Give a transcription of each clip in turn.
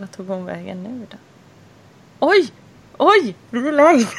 Vad tog hon vägen nu då? Oj! Oj! Vi är live!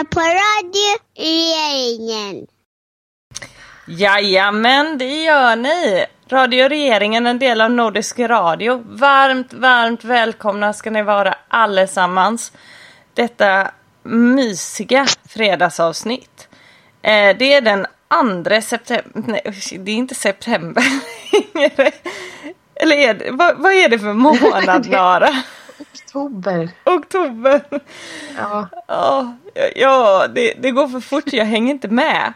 Lyssnar på Radio Regeringen. Jajamän, det gör ni! Radio Regeringen, en del av Nordisk Radio. Varmt, varmt välkomna ska ni vara allesammans. Detta mysiga fredagsavsnitt. Eh, det är den 2 september. Nej, det är inte september. Eller är det, vad, vad är det för månad, Nara? Oktober. Oktober. Ja. Ja, ja det, det går för fort, jag hänger inte med.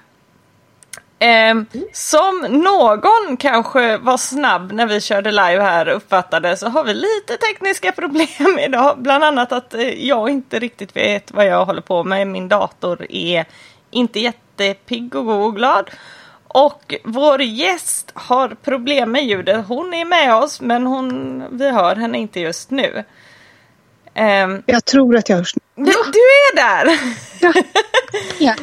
Ehm, som någon kanske var snabb när vi körde live här uppfattade så har vi lite tekniska problem idag. Bland annat att eh, jag inte riktigt vet vad jag håller på med. Min dator är inte jättepigg och god och glad. Och vår gäst har problem med ljudet. Hon är med oss men hon, vi hör henne inte just nu. Ehm, Jag tror att jag hörs. du, du är där! Ja.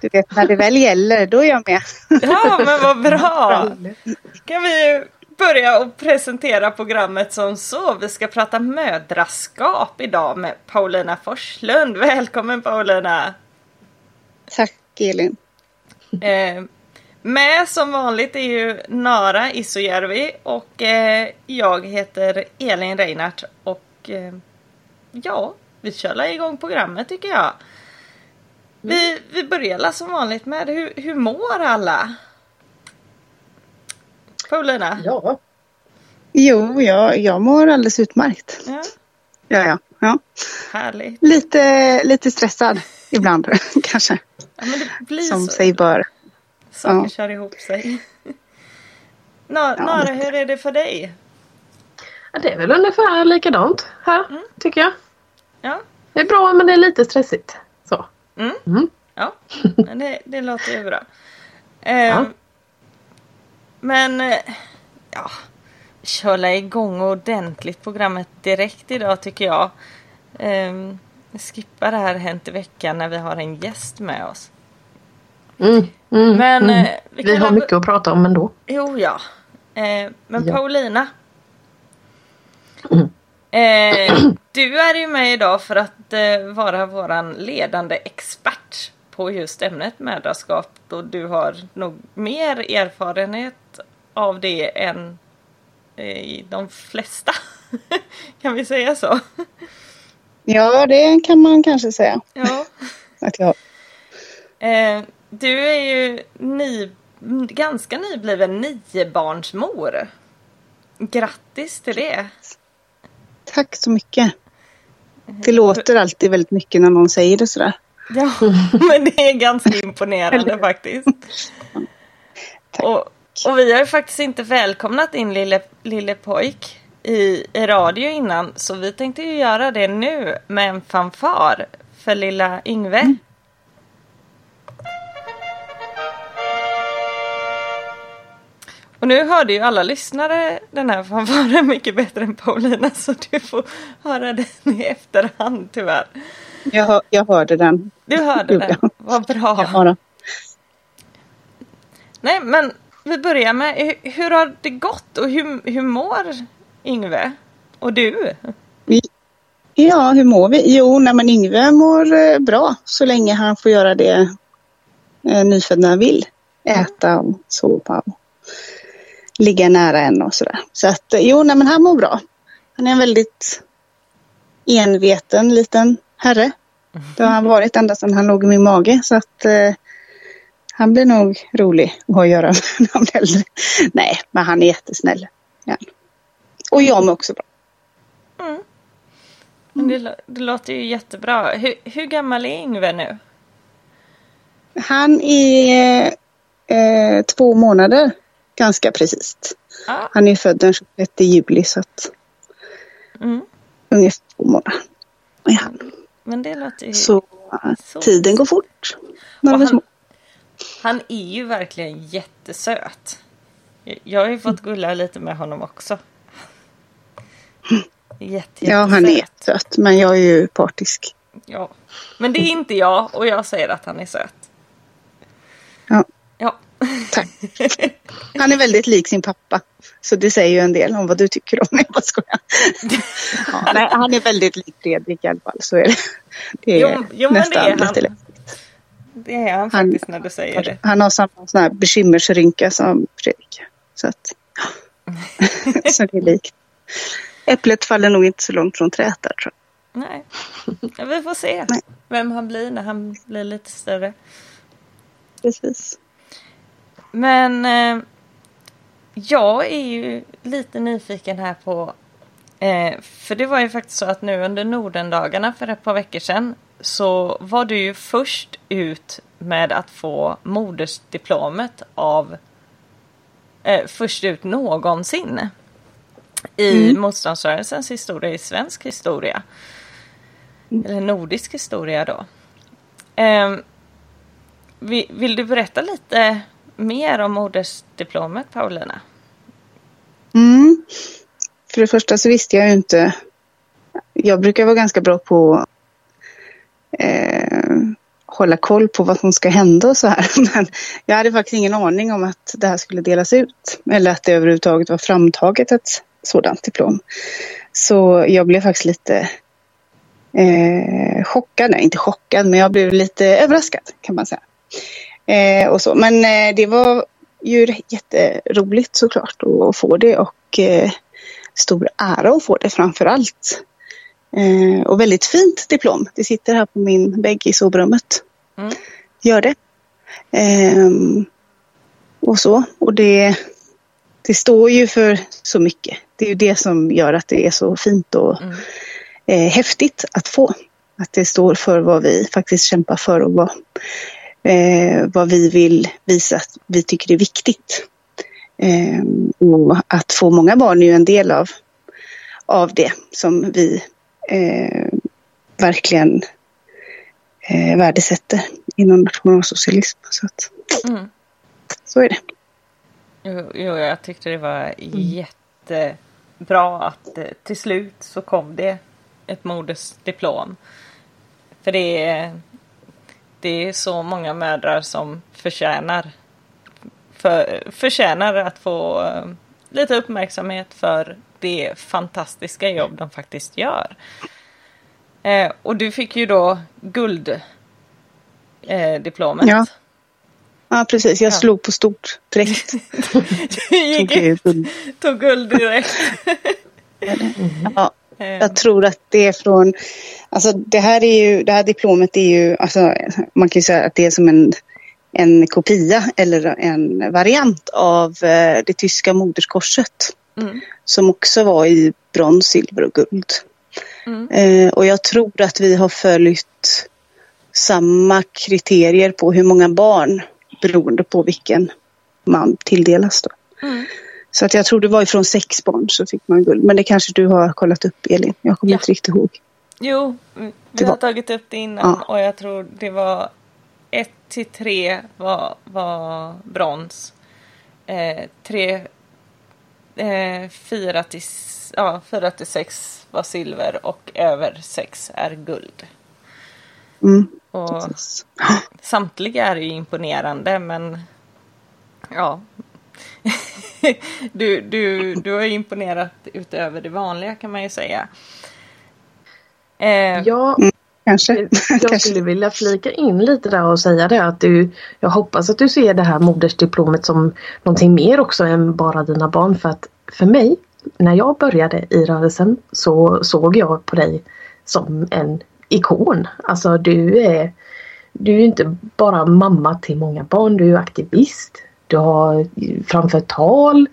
Du vet, när det väl gäller, då är jag med. Ja, men vad bra! Kan vi börja och presentera programmet som så. Vi ska prata mödraskap idag med Paulina Forslund. Välkommen Paulina! Tack Elin. Eh, Med som vanligt är ju Nara Isojärvi och eh, jag heter Elin Reinhardt och eh, ja, vi kör igång programmet tycker jag. Vi, vi börjar som vanligt med hur, hur mår alla? Paulina? Ja, Jo, jag, jag mår alldeles utmärkt. Ja, Ja, ja. ja. härligt. Lite, lite stressad ibland kanske. Ja, men det blir Som så. sig bör. Saker ja. kör ihop sig. Nara, Ja, Nara, lite. hur är det för dig? Ja, det är väl ungefär likadant här tycker jag. Ja, Det är bra men det är lite stressigt. Så. Mm. Mm. ja. Men det, det låter ju bra. Eh, Ja. Men ja, köra igång ordentligt programmet direkt idag tycker jag. Eh, skippa det här Hänt i veckan när vi har en gäst med oss. Mm. Mm. Men mm. eh, vi, Vi har mycket att prata om ändå. Jo, ja. Eh, men Ja. Paulina. Eh, du är ju med idag för att eh, vara våran ledande expert på just ämnet mödraskap och du har nog mer erfarenhet av det än eh, de flesta. kan vi säga så? Ja, det kan man kanske säga ja. att jag Eh, du är ju ny, ganska nybliven niobarnsmor. Grattis till det! Tack så mycket. Det låter alltid väldigt mycket när någon säger det sådär. Ja, men det är ganska imponerande faktiskt. Och, och vi har ju faktiskt inte välkomnat in lille, lille pojk i, i radio innan så vi tänkte ju göra det nu med en fanfar för lilla Yngve. Och nu hörde ju alla lyssnare den här fanfaren mycket bättre än Paulina så du får höra den i efterhand tyvärr. Jag, hör, jag hörde den. Du hörde den, vad bra. Jag Nej, men vi börjar med hur, hur har det gått och hur, hur mår Yngve? Och du? ja, hur mår vi? Jo, nej, men Yngve mår eh, bra så länge han får göra det eh, nyfödda vill. Äta och sova ligga nära en och sådär. Så att eh, jo, nej, men han mår bra. Han är en väldigt enveten liten herre. Det har han varit ända sedan han låg i min mage. Så att eh, han blir nog rolig att ha att göra med när han blir äldre. Nej, men han är jättesnäll. Ja. Och jag mår också bra. Men Det, det låter ju jättebra. Hur, hur gammal är Yngve nu? Han är eh, två månader ganska precis. Ja. Han är född den 26 juli så att Mm. ungefär två månader. Ja. Men det låter ju... Så Så- tiden går fort. När de är små. han är ju verkligen jättesöt. Jag har ju fått gulla lite med honom också. Jätte, Ja, han är söt men jag är ju partisk. Ja. Men det är inte jag och jag säger att han är söt. Tack. Han är väldigt lik sin pappa. Så det säger ju en del om vad du tycker om. Nej, jag skojar. Ja, nej, han är väldigt lik Fredrik i alla fall. Så är det. Det är Jo, jo, men det nästan är han. lite lätt. Det är han Han- faktiskt när du säger det. Han har samma sån här bekymmersrynka som Fredrik. Så att... så det är likt. Äpplet faller nog inte så långt från trädet där tror jag. Nej. Vi får se Nej. vem han blir när han blir lite större. Precis. Men eh, jag är ju lite nyfiken här på eh, för det var ju faktiskt så att nu under Nordendagarna för ett par veckor sedan så var du ju först ut med att få modersdiplomet av eh, först ut någonsin i motståndsrörelsens historia, i svensk historia. Eller nordisk historia då. Eh, vill, vill du berätta lite mer om modersdiplomet Paulina? Mm. För det första så visste jag ju inte. Jag brukar vara ganska bra på att eh, hålla koll på vad som ska hända och så här. Men jag hade faktiskt ingen aning om att det här skulle delas ut. Eller att det överhuvudtaget var framtaget ett sådant diplom. Så jag blev faktiskt lite eh, chockad. Nej, inte chockad, men jag blev lite överraskad kan man säga. Eh, och så. Men eh, det var ju jätteroligt såklart att få det och eh, stor ära att få det framför allt. Eh, och väldigt fint diplom. Det sitter här på min vägg i sovrummet. Mm. Gör det. Ehm, och så. Och det, det står ju för så mycket. Det är ju det som gör att det är så fint och Mm. eh, häftigt att få. Att det står för vad vi faktiskt kämpar för och vad, eh, vad vi vill visa att vi tycker är viktigt. Eh, och att få många barn är ju en del av, av det som vi eh, verkligen eh, värdesätter inom nationalsocialism. Så, att, Mm. så är det. Jo, jo, jag tyckte det var jättebra att eh, till slut så kom det ett modersdiplom. För det är, det är så många mödrar som förtjänar, för, förtjänar att få eh, lite uppmärksamhet för det fantastiska jobb de faktiskt gör. Eh, och du fick ju då guld eh. Ja. Ja, precis. Jag Ja. slog på stort direkt. Du gick Tog, guld. tog guld direkt. ja, Jag tror att det är från, alltså det här är ju, det här diplomet är ju, alltså man kan ju säga att det är som en, en kopia eller en variant av eh, det tyska moderskorset. Mm. Som också var i brons, silver och guld. Mm. Eh, och jag tror att vi har följt samma kriterier på hur många barn beroende på vilken man tilldelas. Då. Mm. Så att jag tror det var ifrån sex barn så fick man guld. Men det kanske du har kollat upp Elin. Jag kommer Ja. inte riktigt ihåg. Jo, vi har tagit upp det innan Ja. och jag tror det var 1 till 3 var, var brons. Eh, 3, eh, 4 till, ja, 4 till 6 var silver och över 6 är guld. Mm, Och precis. samtliga är ju imponerande men ja. du, du, du har ju imponerat utöver det vanliga kan man ju säga. Eh, Ja, Kanske. jag Kanske. skulle vilja flika in lite där och säga det att du Jag hoppas att du ser det här modersdiplomet som någonting mer också än bara dina barn för att för mig när jag började i rörelsen så såg jag på dig som en ikon. Alltså du är Du är inte bara mamma till många barn, du är aktivist. Du har framfört tal,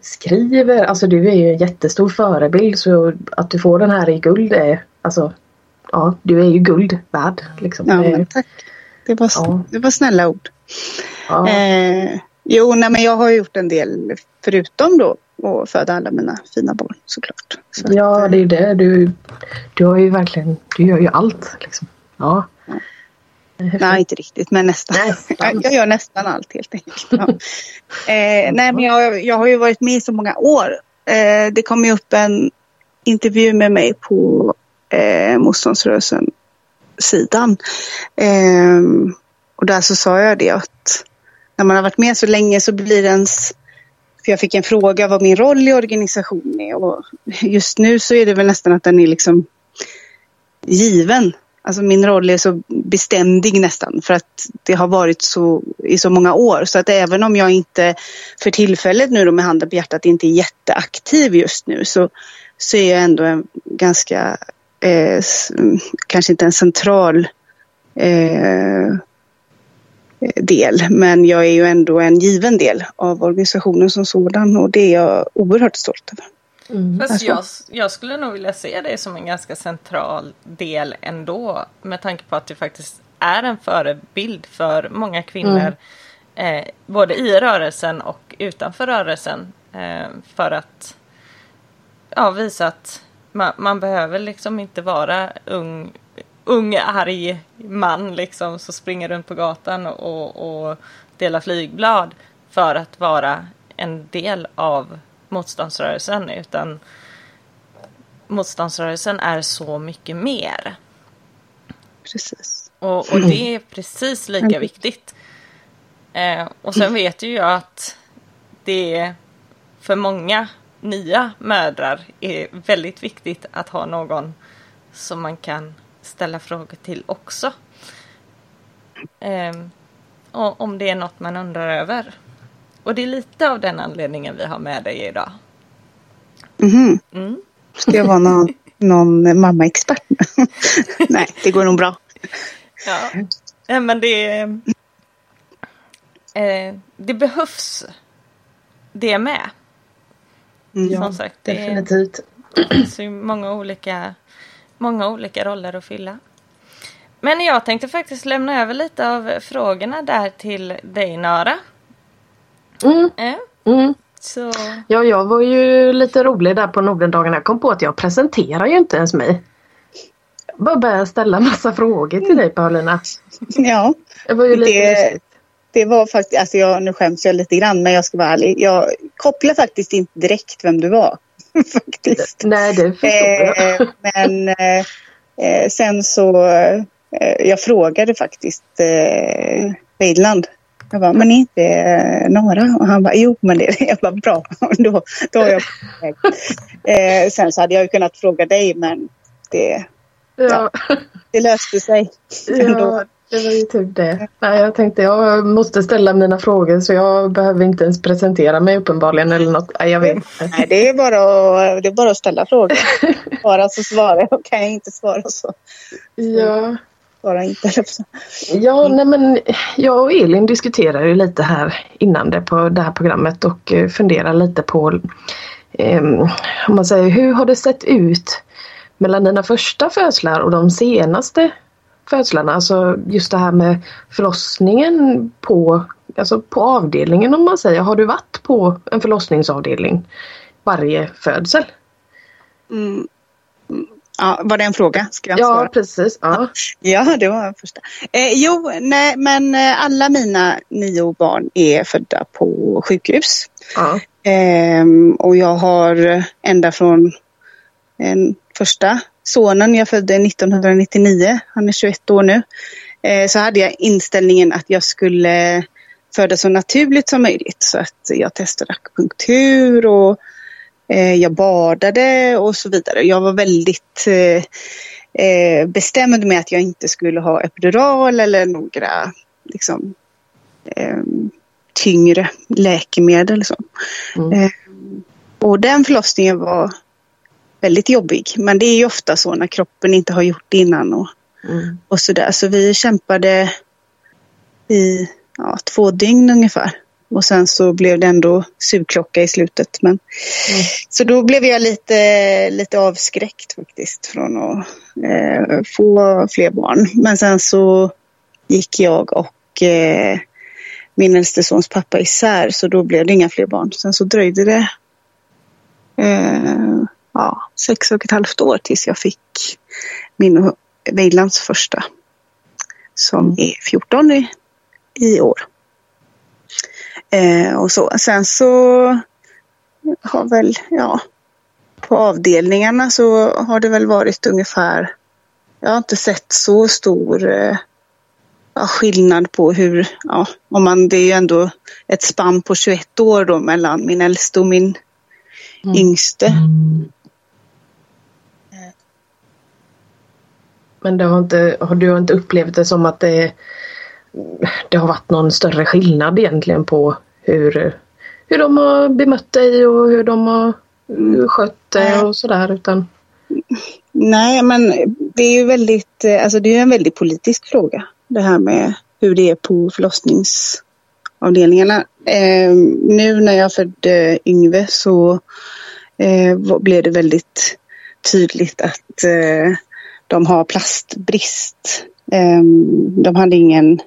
skriver, alltså du är ju en jättestor förebild så att du får den här i guld är alltså Ja, du är ju guld värd liksom. Ja, men tack. Det var, Ja. det var snälla ord. ja. Eh, jo, nej, men jag har gjort en del förutom då att föda alla mina fina barn såklart. Så Ja, att, det är ju det. Du, du har ju verkligen, du gör ju allt. Liksom. Ja. Nej, inte riktigt, men nästan. Nästan. Jag, gör nästan allt helt enkelt. Ja. Eh, nej, men jag, jag har ju varit med i så många år. Eh, det kom ju upp en intervju med mig på eh, motståndsrörelsen sidan. Eh, och där så sa jag det att när man har varit med så länge så blir ens för jag fick en fråga vad min roll i organisationen är och just nu så är det väl nästan att den är liksom given. Alltså min roll är så beständig nästan för att det har varit så i så många år. Så att även om jag inte för tillfället nu då med handen på hjärtat inte är jätteaktiv just nu så, så är jag ändå en ganska, eh, kanske inte en central eh, del. Men jag är ju ändå en given del av organisationen som sådan och det är jag oerhört stolt över. Mm. Fast jag, jag skulle nog vilja se det som en ganska central del ändå. Med tanke på att du faktiskt är en förebild för många kvinnor. Eh, både i rörelsen och utanför rörelsen. Eh, för att ja, visa att man, man behöver liksom inte vara ung, ung arg man liksom som springer runt på gatan och, och delar flygblad för att vara en del av motståndsrörelsen utan motståndsrörelsen är så mycket mer. Precis. Och, och det är precis lika viktigt. Eh, och sen vet ju jag att det är för många nya mödrar är väldigt viktigt att ha någon som man kan ställa frågor till också. Eh, och om det är något man undrar över. Och det är lite av den anledningen vi har med dig idag. Mhm. Mm. Ska jag vara någon, någon mammaexpert? Nej, det går nog bra. Ja. Men det, eh, det behövs det med. Mm. Som sagt, det Definitivt. finns ju många olika, många olika roller att fylla. Men jag tänkte faktiskt lämna över lite av frågorna där till dig Nara. Mm, Eh, mm. så Ja, jag var ju lite rolig där på Nordendagarna. Jag kom på att jag presenterar ju inte ens mig. Jag bara började ställa massa frågor till dig Paulina. Ja, Det var ju lite Det- det var faktiskt, alltså jag, nu skäms jag lite grann men jag ska vara ärlig. Jag kopplar faktiskt inte direkt vem du var. faktiskt. Nej, det förstår jag. Eh, men eh, eh, sen så, eh, jag frågade faktiskt eh, Weidland. Jag bara, men inte eh, Nora? Och han bara, jo men det är. Jag bara, bra. då, då är jag på eh, Sen så hade jag ju kunnat fråga dig men det, Ja, det löste sig. ja, det var ju typ det. Nej, jag tänkte jag måste ställa mina frågor så jag behöver inte ens presentera mig uppenbarligen eller något. Nej, jag vet. Nej, det är bara att, det är bara att ställa frågor. Bara så svarar jag. Kan jag inte svara så Ja. Svara inte. Ja, nej men jag och Elin diskuterar ju lite här innan det på det här programmet och eh, funderar lite på ehm, om man säger hur har det sett ut mellan dina första födslar och de senaste födslarna? Alltså just det här med förlossningen på, alltså på avdelningen om man säger. Har du varit på en förlossningsavdelning varje födsel? Mm. Ja, var det en fråga? Ska jag Ja, svara? precis. Ja. Ja, det var den första. Eh, jo, nej, men eh, alla mina nio barn är födda på sjukhus. Ja. Ehm, och jag har ända från den första sonen jag födde 1999, han är 21 år nu, eh, så hade jag inställningen att jag skulle föda så naturligt som möjligt. Så att jag testade akupunktur och eh, jag badade och så vidare. Jag var väldigt eh, eh, bestämd med att jag inte skulle ha epidural eller några liksom, eh, tyngre läkemedel. Så. Mm. Eh, och den förlossningen var väldigt jobbig. Men det är ju ofta så när kroppen inte har gjort det innan och, Mm. och sådär. Så vi kämpade i ja, två dygn ungefär. Och sen så blev det ändå sugklocka i slutet. Men, Så då blev jag lite, lite avskräckt faktiskt från att eh, få fler barn. Men sen så gick jag och eh, min äldste sons pappa isär så då blev det inga fler barn. Sen så dröjde det eh, ja, sex och ett halvt år tills jag fick min och Weidlands första som är 14 i, i år. Eh, och så. Sen så har väl, ja, på avdelningarna så har det väl varit ungefär, jag har inte sett så stor eh, ja, skillnad på hur, ja, om man, det är ju ändå ett spann på 21 år då mellan min äldste och min Mm. yngste. Men det har inte, har du inte upplevt det som att det, det har varit någon större skillnad egentligen på hur, hur de har bemött dig och hur de har skött dig och sådär utan Nej, men det är ju väldigt, eh, alltså det är en väldigt politisk fråga. Det här med hur det är på förlossningsavdelningarna. Eh, nu när jag födde Yngve så eh, blev det väldigt tydligt att eh, de har plastbrist. Eh, de hade ingen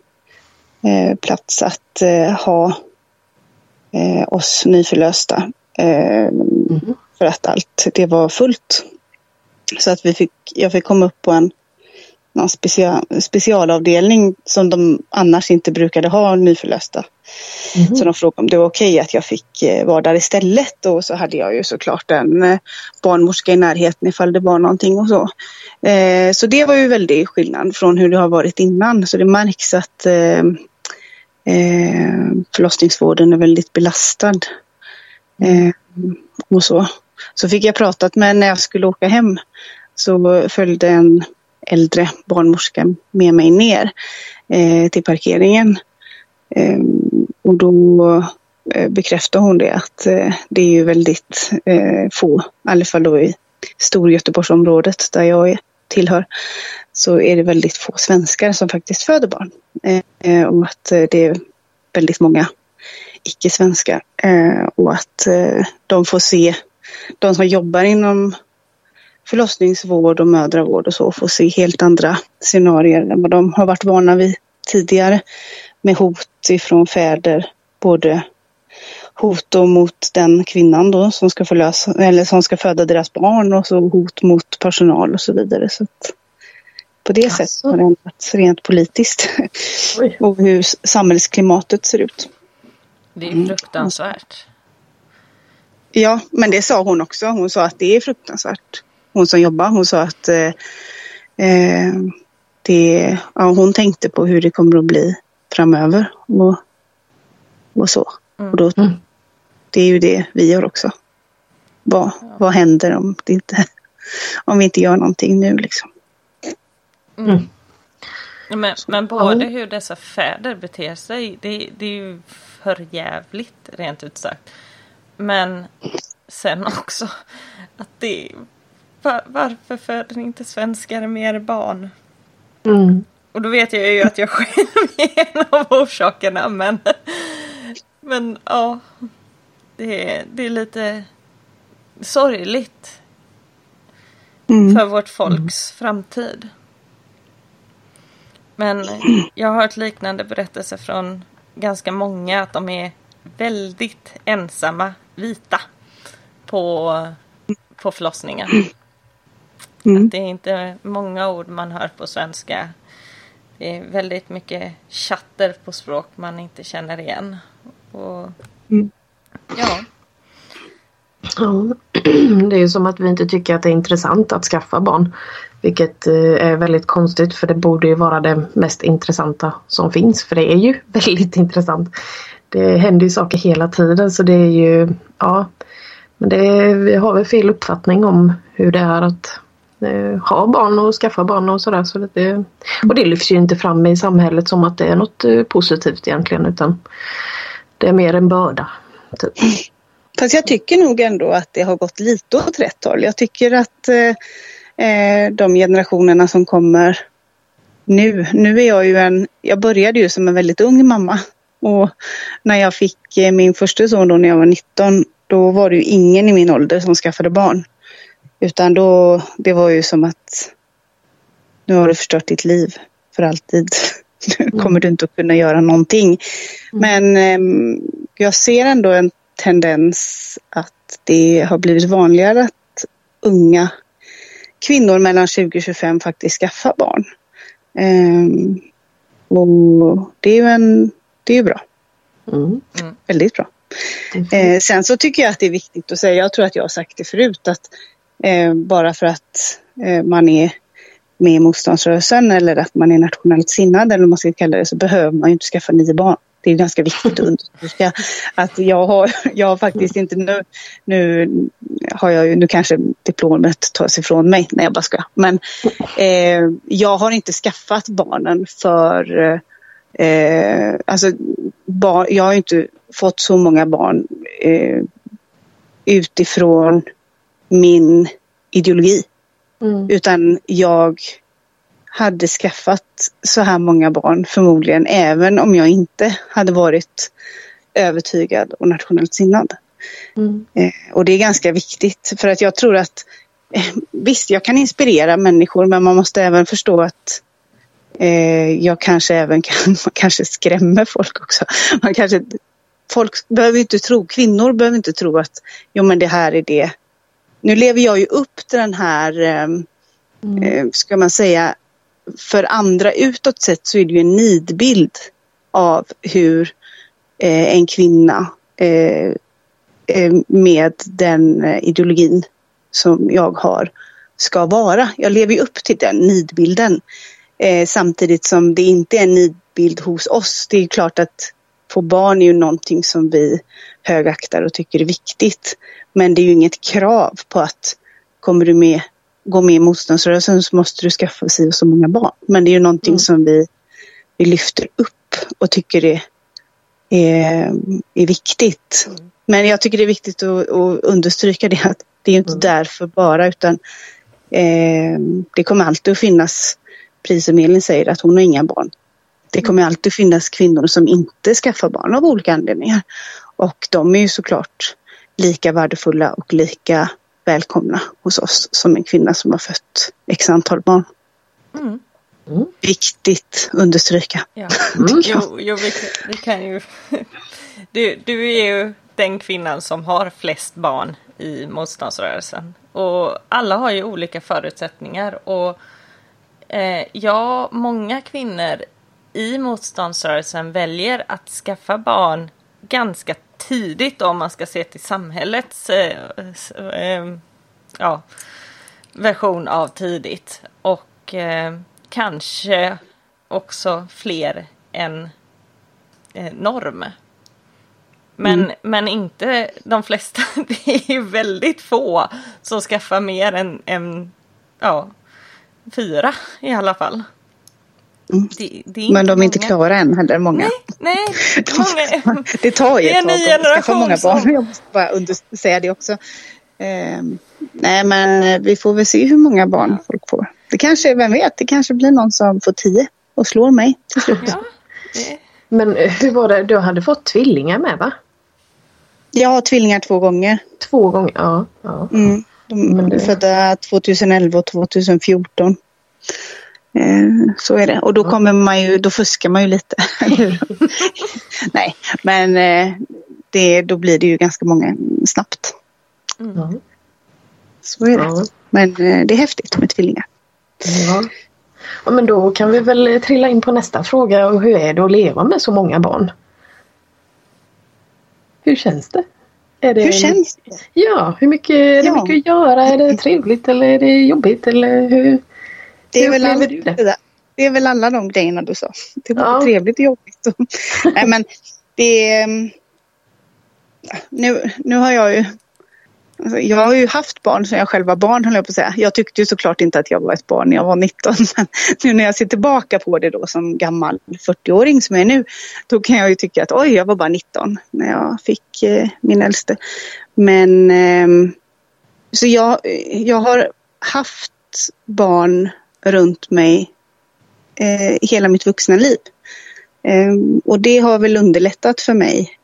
eh, plats att eh, ha eh, oss nyförlösta. Eh, För att allt det var fullt. Så att vi fick, jag fick komma upp på en någon special, specialavdelning som de annars inte brukade ha nyförlösta. Så de frågade om det var okej att jag fick eh, vara där istället och så hade jag ju såklart en eh, barnmorska i närheten ifall det var någonting och så. Eh, så det var ju väldigt skillnad från hur det har varit innan. Så det märks att eh, eh, förlossningsvården är väldigt belastad. Eh, och så. Så fick jag pratat med när jag skulle åka hem så följde en äldre barnmorska med mig ner eh, till parkeringen. Eh, och då eh, bekräftade hon det att eh, det är ju väldigt eh, få, i alla fall då i Storgöteborgsområdet där jag tillhör, så är det väldigt få svenskar som faktiskt föder barn. Eh, eh och att eh, det är väldigt många icke-svenskar. Eh, och att eh, de får se, de som jobbar inom förlossningsvård och mödravård och så får se helt andra scenarier än vad de har varit vana vid tidigare. Med hot ifrån fäder, både hot mot den kvinnan då som ska förlösa, eller som ska föda deras barn och så hot mot personal och så vidare. Så att på det Jaså? sättet har det ändrats rent politiskt Oj. och hur samhällsklimatet ser ut. Det är Mm. fruktansvärt. Ja, men det sa hon också. Hon sa att det är fruktansvärt. Hon som jobbar, hon sa att eh, eh, det, ja, hon tänkte på hur det kommer att bli framöver och, och så. Och då, Mm. Det är ju det vi gör också. Vad, vad händer om, det inte, om vi inte gör någonting nu liksom? Men, men både hur dessa fäder beter sig, det, det är ju för jävligt rent ut sagt. Men sen också att det... Var, varför föder inte svenskar mer barn? Mm. Och då vet jag ju att jag själv är en av orsakerna men... Men ja. Det är, det är lite sorgligt Mm. för vårt folks framtid. Men jag har hört liknande berättelser från ganska många att de är väldigt ensamma vita på, på förlossningen. Mm. Att det är inte många ord man hör på svenska. Det är väldigt mycket chatter på språk man inte känner igen. Och, Mm. Ja, Ja, det är ju som att vi inte tycker att det är intressant att skaffa barn. Vilket eh, är väldigt konstigt för det borde ju vara det mest intressanta som finns. För det är ju väldigt intressant. Det händer ju saker hela tiden så det är ju, ja. Men det vi har väl fel uppfattning om hur det är att eh, ha barn och skaffa barn och sådär. Så det, och det lyfts ju inte fram i samhället som att det är något eh, positivt egentligen utan det är mer en börda. Typ. Fast jag tycker nog ändå att det har gått lite åt rätt håll. Jag tycker att eh, eh, eh, de generationerna som kommer nu, nu är jag ju en, jag började ju som en väldigt ung mamma. Och när jag fick eh, min första son då när jag var 19, då var det ju ingen i min ålder som skaffade barn. Utan då, det var ju som att nu har du förstört ditt liv för alltid. Nu kommer du inte att kunna göra någonting. Men ehm, jag ser ändå en tendens att det har blivit vanligare att unga kvinnor mellan 20 och 25 faktiskt skaffar barn. Ehm, och det är ju en, det är bra, Mm. väldigt bra. Eh, sen så tycker jag att det är viktigt att säga, jag tror att jag har sagt det förut, att eh, bara för att eh, man är med i motståndsrörelsen eller att man är nationellt sinnad eller vad man ska kalla det så behöver man ju inte skaffa nio barn. Det är ganska viktigt att understryka att jag har, jag har faktiskt inte nu, nu har jag ju, nu kanske diplomet tas ifrån mig, när jag bara ska. Men eh, jag har inte skaffat barnen för eh, alltså bar, jag har inte fått så många barn eh, utifrån min ideologi. Mm. Utan jag hade skaffat så här många barn förmodligen även om jag inte hade varit övertygad och nationellt sinnad. Mm. Eh, och det är ganska viktigt för att jag tror att eh, visst, jag kan inspirera människor men man måste även förstå att eh, jag kanske även kan, man kanske skrämmer folk också. Man kanske, folk behöver inte tro, kvinnor behöver inte tro att jo men det här är det. Nu lever jag ju upp till den här, ehm, eh, ska man säga, för andra utåt sett så är det ju en nidbild av hur eh, en kvinna eh, eh med den eh, ideologin som jag har ska vara. Jag lever ju upp till den nidbilden. Eh, samtidigt som det inte är en nidbild hos oss. Det är ju klart att få barn är ju någonting som vi högaktar och tycker är viktigt. Men det är ju inget krav på att kommer du med, gå med i motståndsrörelsen så måste du skaffa sig så många barn. Men det är ju någonting Mm. som vi, vi lyfter upp och tycker är är, är viktigt. Men jag tycker det är viktigt att, att understryka det att det är inte Mm. därför bara utan eh, det kommer alltid att finnas, precis som Elin säger, att hon har inga barn. Det kommer alltid finnas kvinnor som inte skaffar barn av olika anledningar. Och de är ju såklart lika värdefulla och lika välkomna hos oss som en kvinna som har fött x antal barn. Mm. Viktigt understryka. Ja. Mm. Jo, jo vi, kan- vi kan ju... Du, du är ju den kvinnan som har flest barn i motståndsrörelsen. Och alla har ju olika förutsättningar. Och eh, ja, många kvinnor i motståndsrörelsen väljer att skaffa barn ganska tidigt om man ska se till samhällets eh, eh, ja, version av tidigt. Och eh, kanske också fler än eh, norm. Men, men inte de flesta. Det är ju väldigt få som skaffar mer än, än ja, fyra i alla fall. Mm. Det, det är Men de är inte många. klara än heller, många. Nej, många. Det tar ju Det är en ett ny tag att skaffa många barn. som- Jag måste bara under- säga det också. Ehm, nej men eh, vi får väl se hur många barn folk får. Det kanske, vem vet, det kanske blir någon som får tio och slår mig till slut. Ja, det, Men eh, hur var det? Du hade fått tvillingar med va? Jag har tvillingar två gånger. Två gånger? Ja. ja. Mm. De är det- födda 2011 och 2014. Eh, så är det. Och då kommer man ju, då fuskar man ju lite. Nej, men eh, det, då blir det ju ganska många snabbt. Ja. Så är det. Ja. Men eh, det är häftigt med tvillingar. Ja. ja. Men då kan vi väl trilla in på nästa fråga. Och hur är det att leva med så många barn? Hur känns det? Är det Hur känns det? Ja, hur mycket, är det Ja. mycket att göra? Är det trevligt eller är det jobbigt? Eller hur? Det är, väl alla, det? är väl alla de grejerna du sa. Det var Ja. trevligt och jobbigt. Nej men det mm, Nu, nu har jag ju... Alltså, jag har ju haft barn sedan jag själv var barn höll jag på att säga. Jag tyckte ju såklart inte att jag var ett barn när jag var 19. Men nu när jag ser tillbaka på det då som gammal 40-åring som jag är nu. Då kan jag ju tycka att oj, jag var bara 19 när jag fick eh, min äldste. Men ehm, så jag, jag har haft barn runt mig eh, hela mitt vuxna liv. Eh, och det har väl underlättat för mig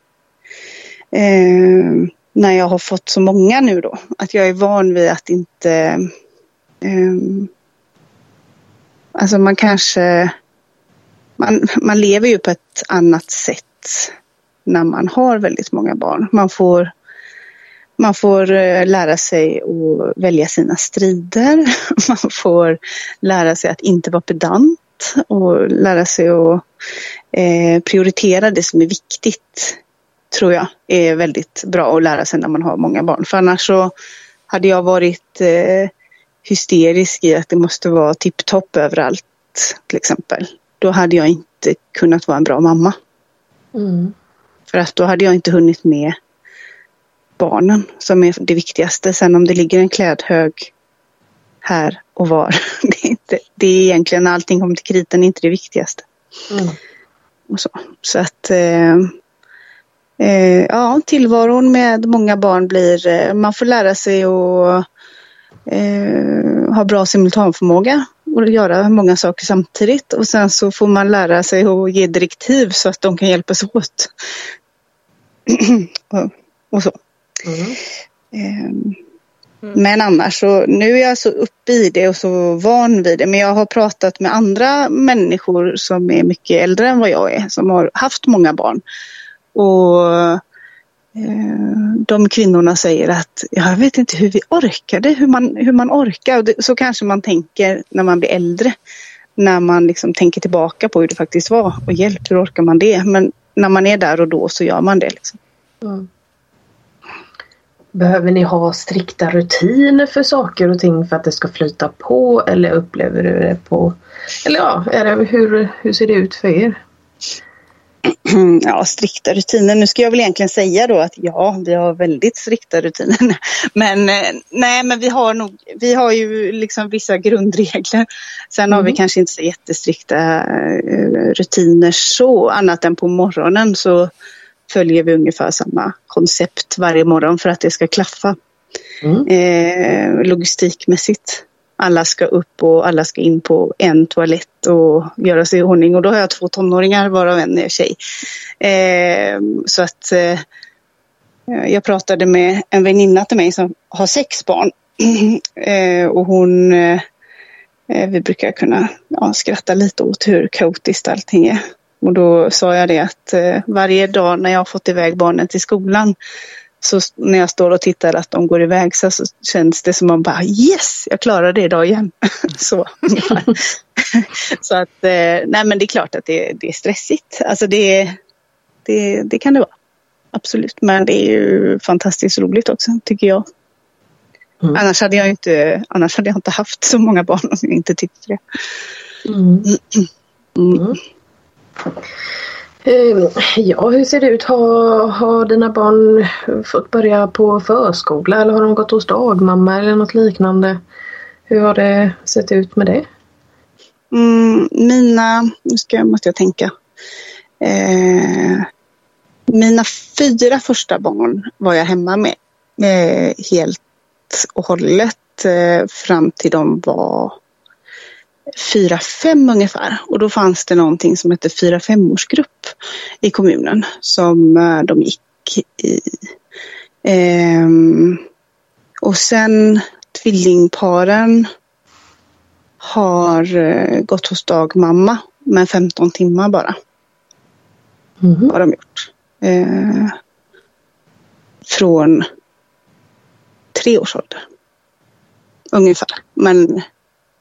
eh, när jag har fått så många nu då. Att jag är van vid att inte... Eh, alltså man kanske... Man, man lever ju på ett annat sätt när man har väldigt många barn. Man får man får eh, lära sig att välja sina strider. Man får lära sig att inte vara pedant och lära sig att eh, prioritera det som är viktigt. Tror jag är väldigt bra att lära sig när man har många barn. För annars så hade jag varit eh, hysterisk i att det måste vara tipptopp överallt till exempel. Då hade jag inte kunnat vara en bra mamma. Mm. För att då hade jag inte hunnit med barnen som är det viktigaste. Sen om det ligger en klädhög här och var. Det är, inte, det är egentligen allting kommer till kritan inte det viktigaste. Mm. Och så. så att eh, eh, ja, tillvaron med många barn blir, eh, man får lära sig att eh, ha bra simultanförmåga och göra många saker samtidigt. Och sen så får man lära sig att ge direktiv så att de kan hjälpas åt. och, och så. Mm. Ehm, Men annars så, nu är jag så uppe i det och så van vid det. Men jag har pratat med andra människor som är mycket äldre än vad jag är, som har haft många barn. Och eh, de kvinnorna säger att jag vet inte hur vi orkade, hur man, hur man orkar. Och det, så kanske man tänker när man blir äldre. När man liksom tänker tillbaka på hur det faktiskt var. Och hjälp, hur orkar man det? Men när man är där och då så gör man det. Liksom. Mm. Behöver ni ha strikta rutiner för saker och ting för att det ska flyta på eller upplever du det på... Eller ja, är det, hur, hur ser det ut för er? Ja, strikta rutiner. Nu ska jag väl egentligen säga då att ja, vi har väldigt strikta rutiner. Men eh, nej, men vi har nog, vi har ju liksom vissa grundregler. Sen har vi Mhm. kanske inte så jättestrikta eh, rutiner så, annat än på morgonen så följer vi ungefär samma koncept varje morgon för att det ska klaffa Mm. eh, logistikmässigt. Alla ska upp och alla ska in på en toalett och göra sig i ordning. Och då har jag två tonåringar varav en är tjej. Eh, så att eh, jag pratade med en väninna till mig som har sex barn. eh, och hon, eh, eh, vi brukar kunna ja, skratta lite åt hur kaotiskt allting är. Och då sa jag det att eh, varje dag när jag har fått iväg barnen till skolan så när jag står och tittar att de går iväg så, så känns det som att man bara yes, jag klarar det idag igen. så. Så att, eh, nej men det är klart att det, det är stressigt. Alltså det, det, det kan det vara. Absolut. Men det är ju fantastiskt roligt också, tycker jag. Mm. Annars, hade jag inte, annars hade jag inte haft så många barn om jag inte tyckte det. Mm. Mm. Ehm, ja, hur ser det ut? Har, har dina barn fått börja på förskola eller har de gått hos dagmamma eller något liknande? Hur har det sett ut med det? Mm, mina, nu ska, måste jag tänka. Eh, mina fyra första barn var jag hemma med eh, helt och hållet eh, fram till de var fyra, fem ungefär. Och då fanns det någonting som hette fyra femårsgrupp i kommunen som eh, de gick i. Ehm, och sen tvillingparen har eh, gått hos dagmamma med 15 timmar bara. Mhm. Har de gjort. Eh, från tre års ålder. Ungefär. Men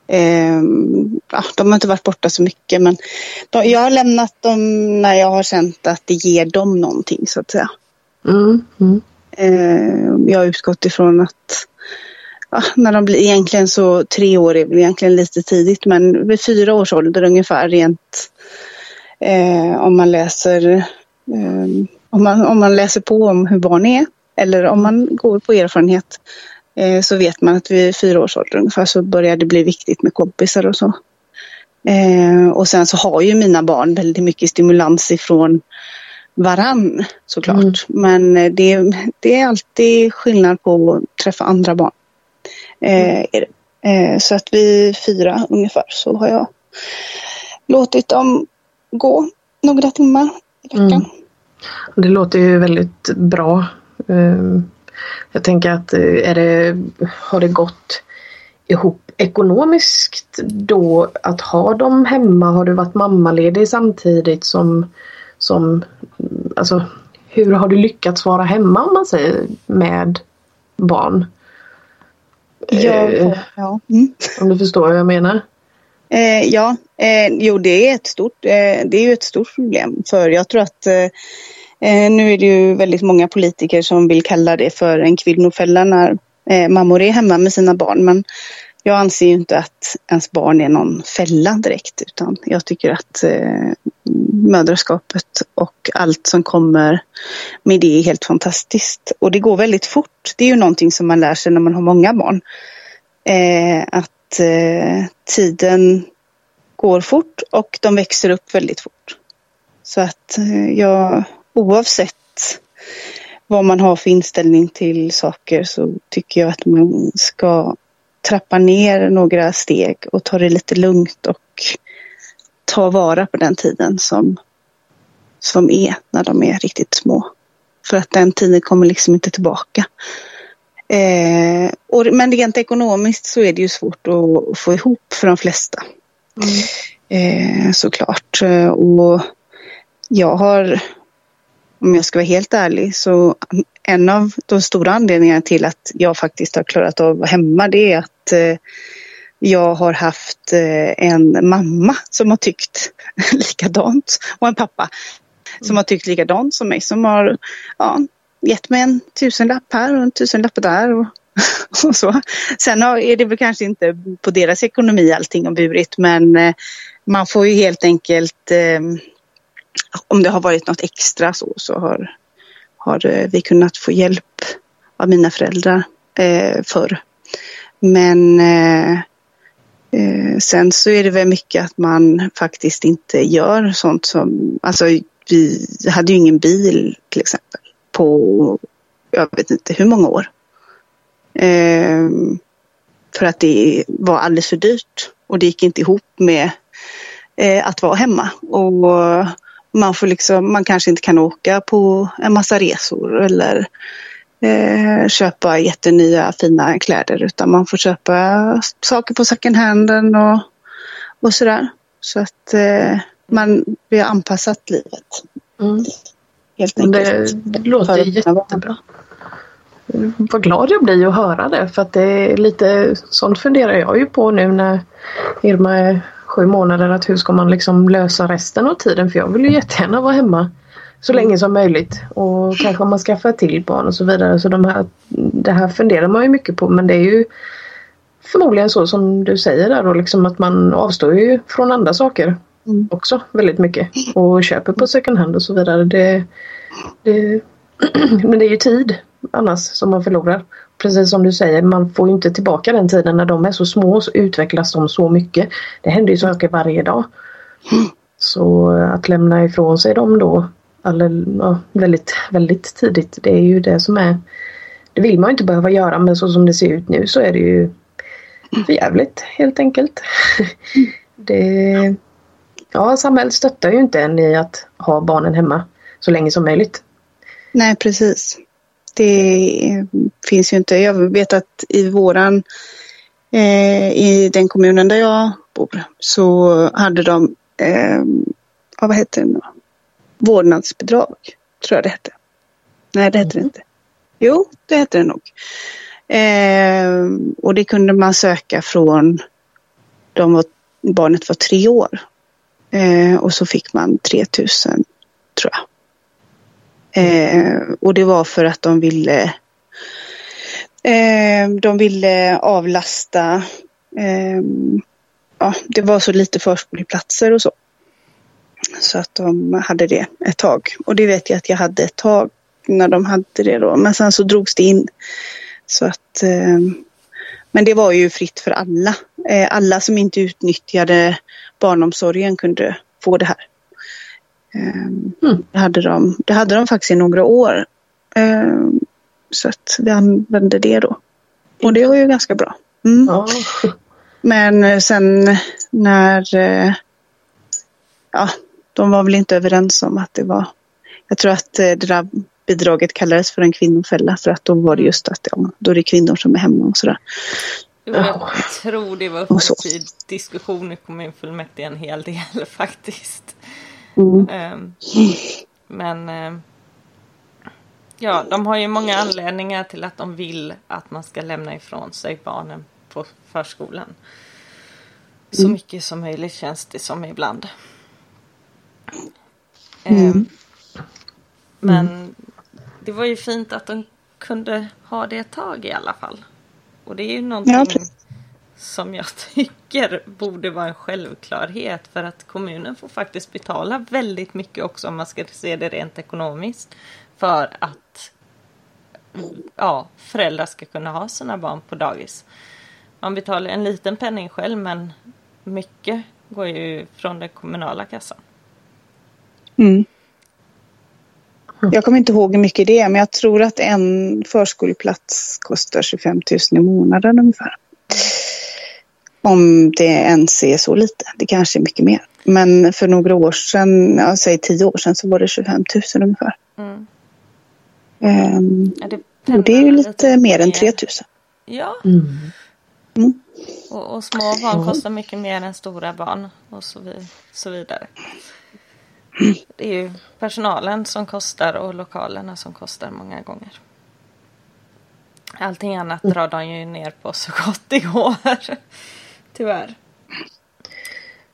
ehm, ja, de har inte varit borta så mycket. Men de, jag har lämnat dem när jag har känt att det ger dem någonting så att säga. Mm. Mm. Eh, jag har utgått ifrån att ja, när de blir egentligen så tre år är väl egentligen lite tidigt men vid fyra års ålder ungefär rent eh, om man läser eh, om, man, om man läser på om hur barn är eller om man går på erfarenhet eh, så vet man att vid fyra års ålder ungefär så börjar det bli viktigt med kompisar och så. Eh, och sen så har ju mina barn väldigt mycket stimulans ifrån varann såklart. Mm. Men eh, det, det är alltid skillnad på att träffa andra barn. Eh, det. Eh, så att vi fyra ungefär så har jag låtit dem gå några timmar i veckan. Mm. Det låter ju väldigt bra. Ehm, Jag tänker att eh, är det, har det gått ihop ekonomiskt då att ha dem hemma? Har du varit mammaledig samtidigt som, som alltså hur har du lyckats vara hemma om man säger med barn? Ja, Eh, ja. Mm. Om du förstår vad jag menar? Eh, ja, eh, jo det är ett stort, eh, det är ju ett stort problem för jag tror att eh, Eh, nu är det ju väldigt många politiker som vill kalla det för en kvinnofälla när eh, mammor är hemma med sina barn men jag anser ju inte att ens barn är någon fälla direkt utan jag tycker att eh, mödraskapet och allt som kommer med det är helt fantastiskt och det går väldigt fort. Det är ju någonting som man lär sig när man har många barn. Eh, att eh, tiden går fort och de växer upp väldigt fort. Så att eh, jag, oavsett vad man har för inställning till saker så tycker jag att man ska trappa ner några steg och ta det lite lugnt och ta vara på den tiden som, som är när de är riktigt små. För att den tiden kommer liksom inte tillbaka. Eh, och, men rent ekonomiskt så är det ju svårt att få ihop för de flesta. Eh, såklart. Och jag har, om jag ska vara helt ärlig, så en av de stora anledningarna till att jag faktiskt har klarat av att vara hemma det är att eh, jag har haft eh, en mamma som har tyckt likadant och en pappa som har tyckt likadant som mig som har ja, gett mig en tusenlapp här och en tusenlapp där och, och så. Sen är det väl kanske inte på deras ekonomi allting har burit men eh, man får ju helt enkelt eh, om det har varit något extra så, så har, har eh, vi kunnat få hjälp av mina föräldrar eh, förr. Men eh, eh, sen så är det väl mycket att man faktiskt inte gör sånt som, alltså vi hade ju ingen bil till exempel på jag vet inte hur många år. Eh, för att det var alldeles för dyrt och det gick inte ihop med eh, att vara hemma. Och man, får liksom, man kanske inte kan åka på en massa resor eller eh, köpa jättenya fina kläder utan man får köpa saker på second handen och, och sådär. Så att eh, man, vi har anpassat livet Mm. helt Det, enkelt. det låter kunna vara jättebra. Vad glad jag blir att höra det för att det är lite sånt funderar jag ju på nu när Irma är sju månader att hur ska man liksom lösa resten av tiden? För jag vill ju jättegärna vara hemma så länge som möjligt. Och kanske om man skaffar till barn och så vidare. Så de här, det här funderar man ju mycket på. Men det är ju förmodligen så som du säger där då liksom att man avstår ju från andra saker Mm. också väldigt mycket. Och köper på second hand och så vidare. Det, det, men det är ju tid annars som man förlorar. Precis som du säger, man får ju inte tillbaka den tiden när de är så små så utvecklas de så mycket. Det händer ju saker varje dag. Så att lämna ifrån sig dem då eller, ja, väldigt, väldigt tidigt, det är ju det som är det vill man ju inte behöva göra men så som det ser ut nu så är det ju för jävligt helt enkelt. Det, ja, samhället stöttar ju inte en i att ha barnen hemma så länge som möjligt. Nej, precis. Det finns ju inte. Jag vet att i våran, eh, i den kommunen där jag bor, så hade de, eh, ja, vad heter det nu? Vårdnadsbidrag, tror jag det hette. Nej, det hette det inte. Jo, det hette det nog. Eh, och det kunde man söka från de var, barnet var tre år. Eh, och så fick man 3000 tror jag. Eh, och det var för att de ville eh, de ville avlasta eh, ja, det var så lite förskoleplatser och så. Så att de hade det ett tag. Och det vet jag att jag hade ett tag när de hade det då. Men sen så drogs det in. Så att eh, men det var ju fritt för alla. Eh, alla som inte utnyttjade barnomsorgen kunde få det här. Ehm, Mm. Det, hade de, det hade de faktiskt i några år. Ehm, så att vi använde det då. Och det var ju ganska bra. Mm. Ja. Men eh, sen när... eh, Ja, de var väl inte överens om att det var... Jag tror att eh, det där bidraget kallades för en kvinnofälla för att då var det just att ja, då är det kvinnor som är hemma och sådär. Jag tror det var uppe till diskussion i kommunfullmäktige en hel del faktiskt. Mm. Ehm, Men ehm, ja, de har ju många anledningar till att de vill att man ska lämna ifrån sig barnen på förskolan. Så mycket som möjligt känns det som ibland. Ehm, Men det var ju fint att de kunde ha det ett tag i alla fall. Och det är ju någonting Ja. Som jag tycker borde vara en självklarhet för att kommunen får faktiskt betala väldigt mycket också om man ska se det rent ekonomiskt för att ja, föräldrar ska kunna ha sina barn på dagis. Man betalar en liten penning själv men mycket går ju från den kommunala kassan. Mm. Jag kommer inte ihåg hur mycket det är men jag tror att en förskoleplats kostar 25 000 i månaden ungefär. Om det ens är så lite. Det kanske är mycket mer. Men för några år sedan, ja, säg tio år sedan, så var det 25 000 ungefär. Mm. Ehm, Ja, det, och det är ju pendlar lite mer än 3 000. Ja, Mm. Mm. och, och små barn kostar mycket mer än stora barn och så, vid, så vidare. Det är ju personalen som kostar och lokalerna som kostar många gånger. Allting annat drar de ju ner på så gott det går. Tyvärr.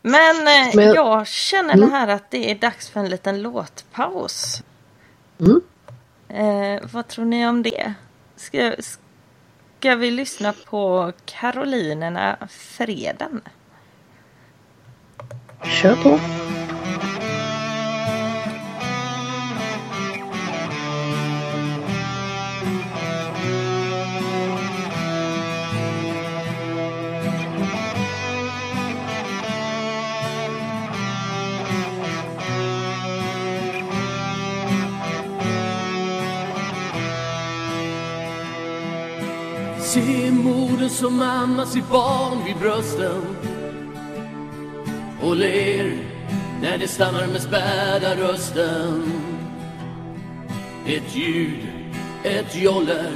Men, eh, Men- jag känner det här att det är dags för en liten låtpaus. Mm. Eh, vad tror ni om det? Ska, ska vi lyssna på Karolinerna Freden? Kör på. Som mamma sitt barn vid brösten och ler när det stannar med späda rösten. Ett ljud, ett joller,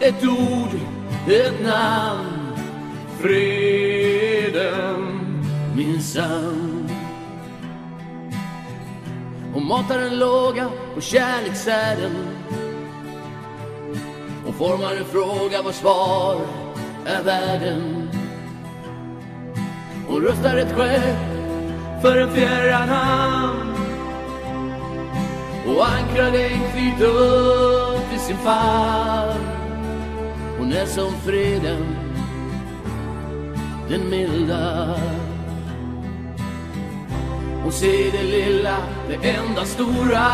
ett ord, ett namn. Freden minsann. Hon matar en låga på kärleksärden och formar en fråga vars svar är världen. Hon röstar ett skepp för en fjärran hamn och ankraren knyter upp i sin famn. Hon är som freden, den milda. Hon ser det lilla, det enda stora.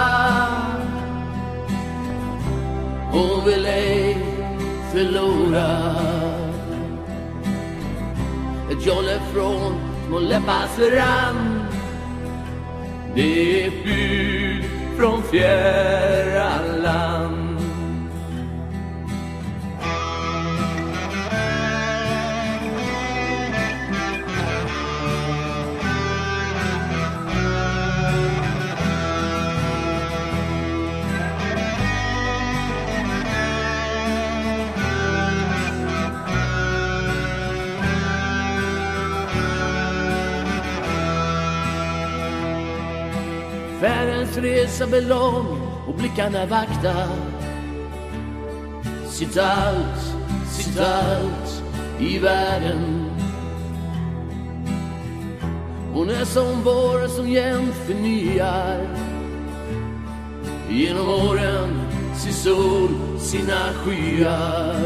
Hon vill ej förlora. Ett jolle från små läppars rand. Det är ett bud från fjärran land. Färdens resa blir lång och blickarna vakta Sitt allt, sitt allt i världen. Hon är som våren som jämt förnyar. Genom åren sin sol, sina skyar.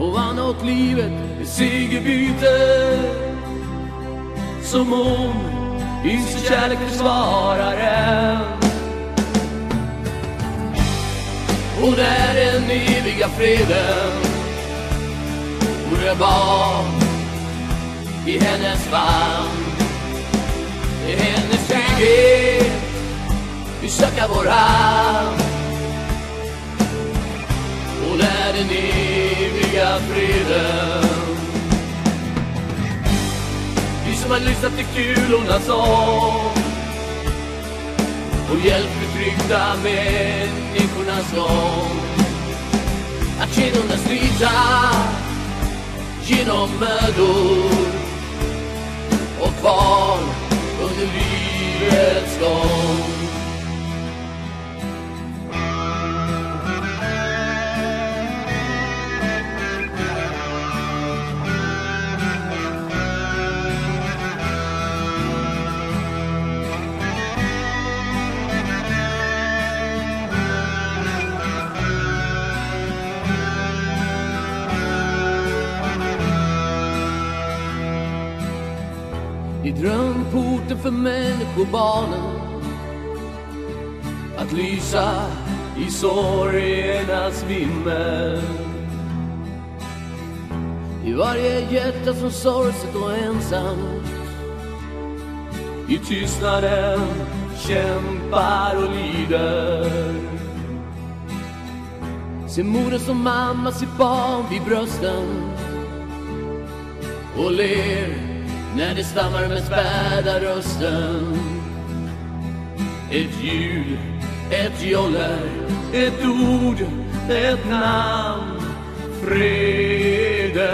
Och vann åt livet ett segerbyte. Som hon i sin kärlek försvarar en Hon är den eviga freden. Våra barn i hennes famn. Det är hennes trygghet. Vi söker vår hamn Hon är den eviga freden. Som har lyssnat till kulornas sång och hjälpt betryckta människornas gång att kinderna slita genom mödor och kval under livets gång. Drömporten för människobarnen. Att lysa i sorgernas vimmel. I varje hjärta som sorgset och ensamt I tystnaden kämpar och lider. Se modern som mamma sitt barn vid brösten. Och ler när det stammar med späda rösten. Ett ljud, ett joller, ett ord, ett namn. Freden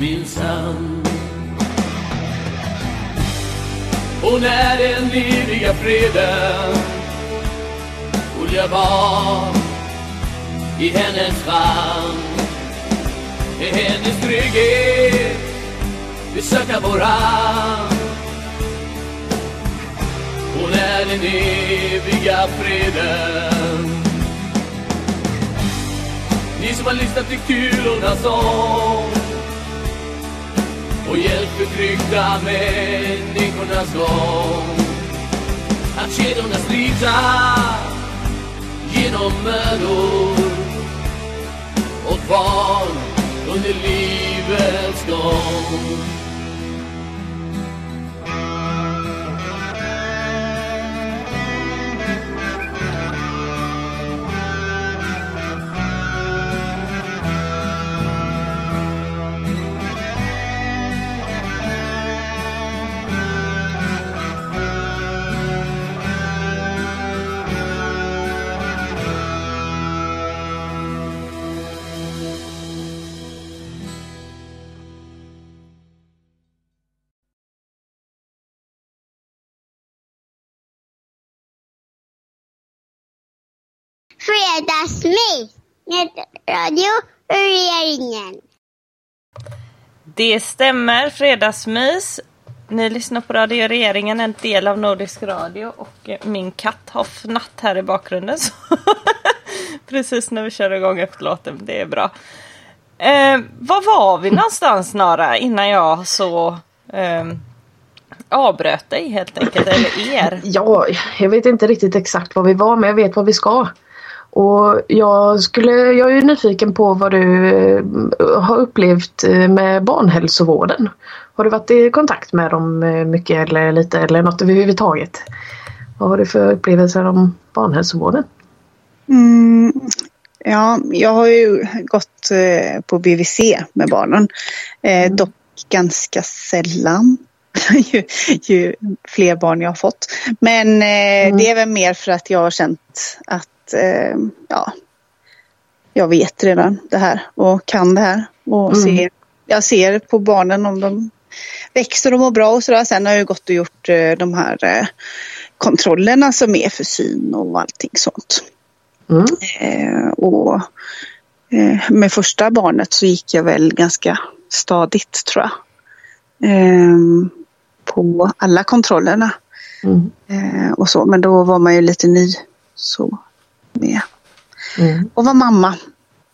minsann Och när den eviga freden Och jag var i hennes famn. I hennes trygghet vi våran vår hamn. Hon är den eviga freden. Ni som har lyssnat till kulornas sång. Och hjälpt förtryckta människornas gång. Att kedjorna slita genom mödor och barn under livets gång. Fredagsmys med Radio Regeringen. Det stämmer, fredagsmys. Ni lyssnar på Radio Regeringen, en del av Nordisk Radio och eh, min katt har fnatt här i bakgrunden. Så Precis när vi kör igång efter låten, det är bra. Eh, var var vi någonstans Nara innan jag så eh, avbröt dig helt enkelt, eller er? Ja, jag vet inte riktigt exakt var vi var men jag vet var vi ska. Och jag, skulle, jag är nyfiken på vad du eh, har upplevt eh, med barnhälsovården. Har du varit i kontakt med dem eh, mycket eller lite eller något överhuvudtaget? Vad har du för upplevelser om barnhälsovården? Mm, ja, jag har ju gått på BVC med barnen. Eh, dock ganska sällan. ju, ju fler barn jag har fått. Men eh, Mm. det är väl mer för att jag har känt att eh, ja, jag vet redan det här och kan det här. Och Mm. ser, jag ser på barnen om de växer och mår bra och sådär. Sen har jag ju gått och gjort eh, de här eh, kontrollerna som är för syn och allting sånt. Mm. Eh, och eh, med första barnet så gick jag väl ganska stadigt tror jag. Eh, på alla kontrollerna Mm. eh, och så. Men då var man ju lite ny så med Mm. och var mamma.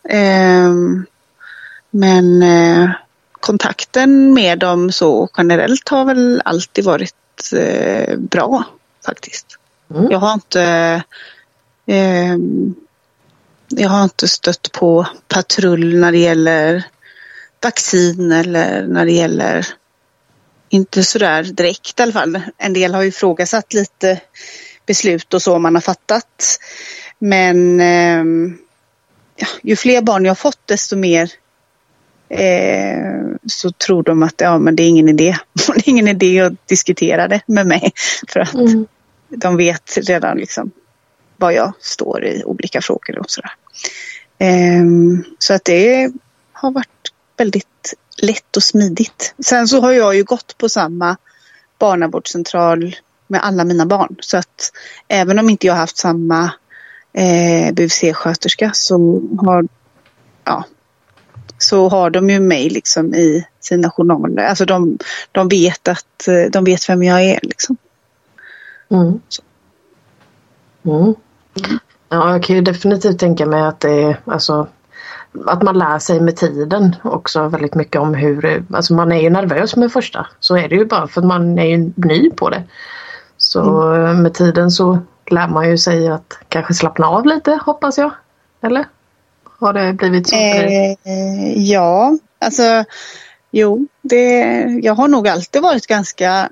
Eh, men eh, kontakten med dem så generellt har väl alltid varit eh, bra faktiskt. Mm. Jag har inte eh, jag har inte stött på patrull när det gäller vaccin eller när det gäller inte sådär direkt i alla fall. En del har ju ifrågasatt lite beslut och så man har fattat. Men ehm, ja, ju fler barn jag har fått desto mer eh, så tror de att ja, men det är ingen idé. det är ingen idé att diskutera det med mig. För att Mm. de vet redan liksom var jag står i olika frågor och sådär. Ehm, så att det har varit väldigt lätt och smidigt. Sen så har jag ju gått på samma barnavårdscentral med alla mina barn. Så att även om inte jag haft samma eh, BVC-sköterska så har, ja, så har de ju mig liksom i sina journaler. Alltså de, de vet att eh, de vet vem jag är liksom. Mm. Mm. Ja, jag kan ju definitivt tänka mig att det är alltså att man lär sig med tiden också väldigt mycket om hur, alltså man är ju nervös med första. Så är det ju bara för att man är ju ny på det. Så eh, med tiden så lär man ju sig att kanske slappna av lite hoppas jag. Eller? Har det blivit så? Eh, ja, alltså jo, det, jag har nog alltid varit ganska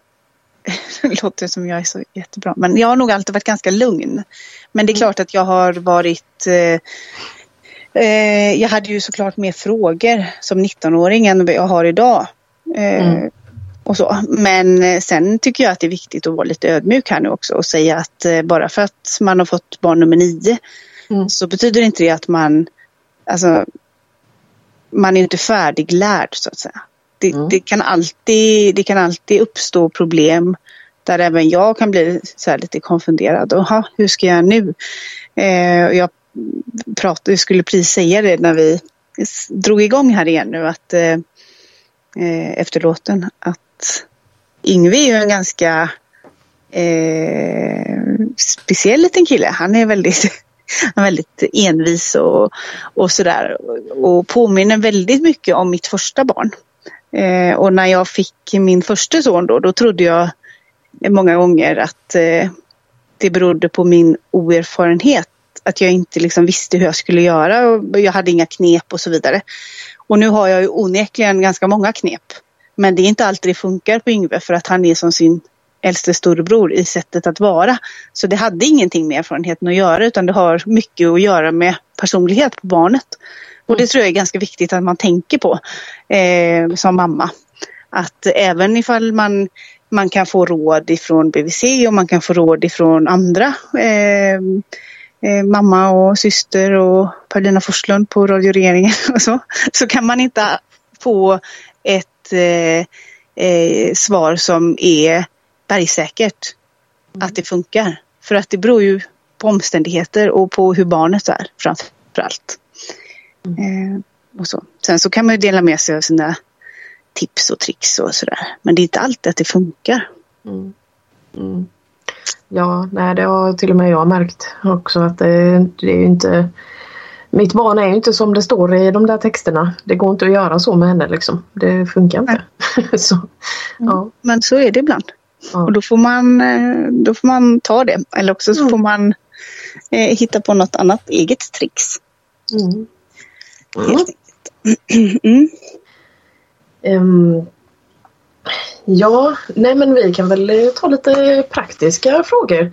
det låter som jag är så jättebra, men jag har nog alltid varit ganska lugn. Men det är klart att jag har varit eh, eh, jag hade ju såklart mer frågor som 19-åring än jag har idag. Eh, Mm. Och så. Men eh, sen tycker jag att det är viktigt att vara lite ödmjuk här nu också och säga att eh, bara för att man har fått barn nummer nio Mm. så betyder inte det att man alltså, man är inte färdiglärd så att säga. Det, Mm. det, kan alltid, det kan alltid uppstå problem där även jag kan bli så här lite konfunderad. Oha, hur ska jag nu? Eh, jag pratade, skulle precis säga det när vi drog igång här igen nu att eh, eh, efter låten att Yngve är ju en ganska eh, speciell liten kille. Han är väldigt, han är väldigt envis och, och sådär. Och påminner väldigt mycket om mitt första barn. Eh, och när jag fick min första son då, då trodde jag många gånger att eh, det berodde på min oerfarenhet. Att jag inte liksom visste hur jag skulle göra och jag hade inga knep och så vidare. Och nu har jag ju onekligen ganska många knep. Men det är inte alltid det funkar på Yngve för att han är som sin äldste storebror i sättet att vara. Så det hade ingenting med erfarenheten att göra utan det har mycket att göra med personlighet på barnet. Och det tror jag är ganska viktigt att man tänker på eh, som mamma. Att även ifall man, man kan få råd ifrån BVC och man kan få råd ifrån andra eh, eh, mamma och syster och Paulina Forslund på Radio Regeringen och så. Så kan man inte få ett eh, eh, svar som är bergsäkert att det funkar. För att det beror ju på omständigheter och på hur barnet är framför allt. Eh, och så. Sen så kan man ju dela med sig av sina tips och tricks och sådär. Men det är inte alltid att det funkar. Mm. Mm. Ja, nej, det har till och med jag märkt också att det, det är ju inte mitt barn är ju inte som det står i de där texterna. Det går inte att göra så med henne liksom. Det funkar inte. så, ja. Men så är det ibland. Ja. Och då får man, eh, då får man ta det. Eller också så Mm. får man eh, hitta på något annat eget tricks. Mm. Mm. Helt enkelt. Mm. Ehm, ja, nej men vi kan väl eh, ta lite praktiska frågor.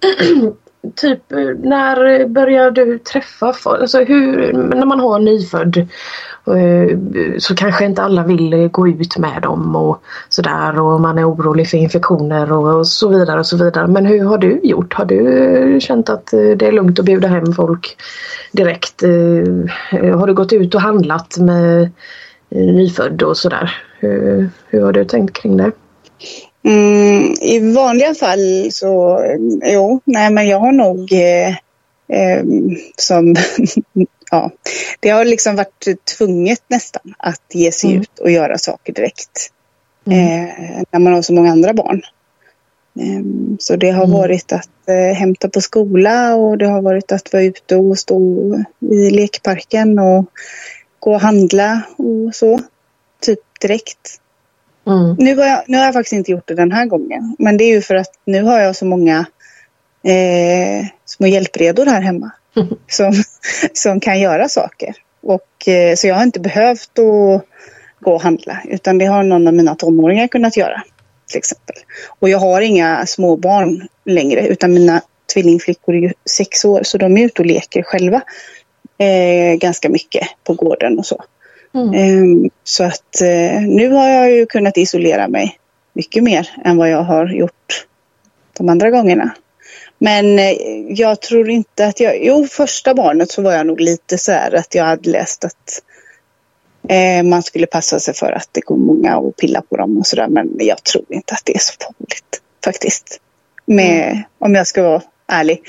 typ när börjar du träffa folk? Alltså hur, när man har en nyfödd eh, så kanske inte alla vill eh, gå ut med dem och sådär och man är orolig för infektioner och, så vidare och så vidare. Men hur har du gjort? Har du eh, känt att det är lugnt att bjuda hem folk direkt? Har du gått ut och handlat med nyfödd och sådär? Hur, hur har du tänkt kring det? Mm, I vanliga fall så, jo, nej men jag har nog eh, eh, som, ja, det har liksom varit tvunget nästan att ge sig Mm. ut och göra saker direkt. Mm. Eh, när man har så många andra barn. Eh, så det har Mm. varit att eh, hämta på skola och det har varit att vara ute och stå i lekparken och gå och handla och så. Typ direkt. Mm. Nu har, jag, nu har jag faktiskt inte gjort det den här gången. Men det är ju för att nu har jag så många eh, små hjälpredor här hemma. Som, som kan göra saker. Och, eh, så jag har inte behövt att gå och handla. Utan det har någon av mina tonåringar kunnat göra. Till exempel. Och jag har inga små barn längre. Utan mina tvillingflickor är ju sex år. Så de är ute och leker själva. Eh, ganska mycket på gården och så. Mm. Ehm, Så att eh, nu har jag ju kunnat isolera mig mycket mer än vad jag har gjort de andra gångerna. Men eh, jag tror inte att jag... Jo, första barnet så var jag nog lite så här att jag hade läst att eh, man skulle passa sig för att det går många och pilla på dem och sådär. Men jag tror inte att det är så farligt faktiskt. Med, Om jag ska vara ärlig.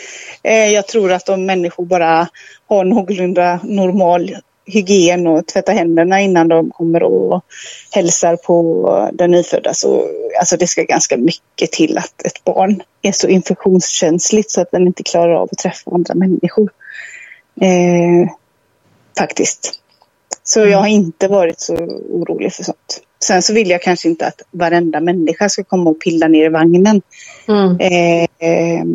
Jag tror att om människor bara har någorlunda normal hygien och tvättar händerna innan de kommer och hälsar på den nyfödda. Så, alltså det ska ganska mycket till att ett barn är så infektionskänsligt så att den inte klarar av att träffa andra människor. Eh, faktiskt. Så jag har inte varit så orolig för sånt. Sen så vill jag kanske inte att varenda människa ska komma och pilla ner i vagnen. Mm. Eh, eh,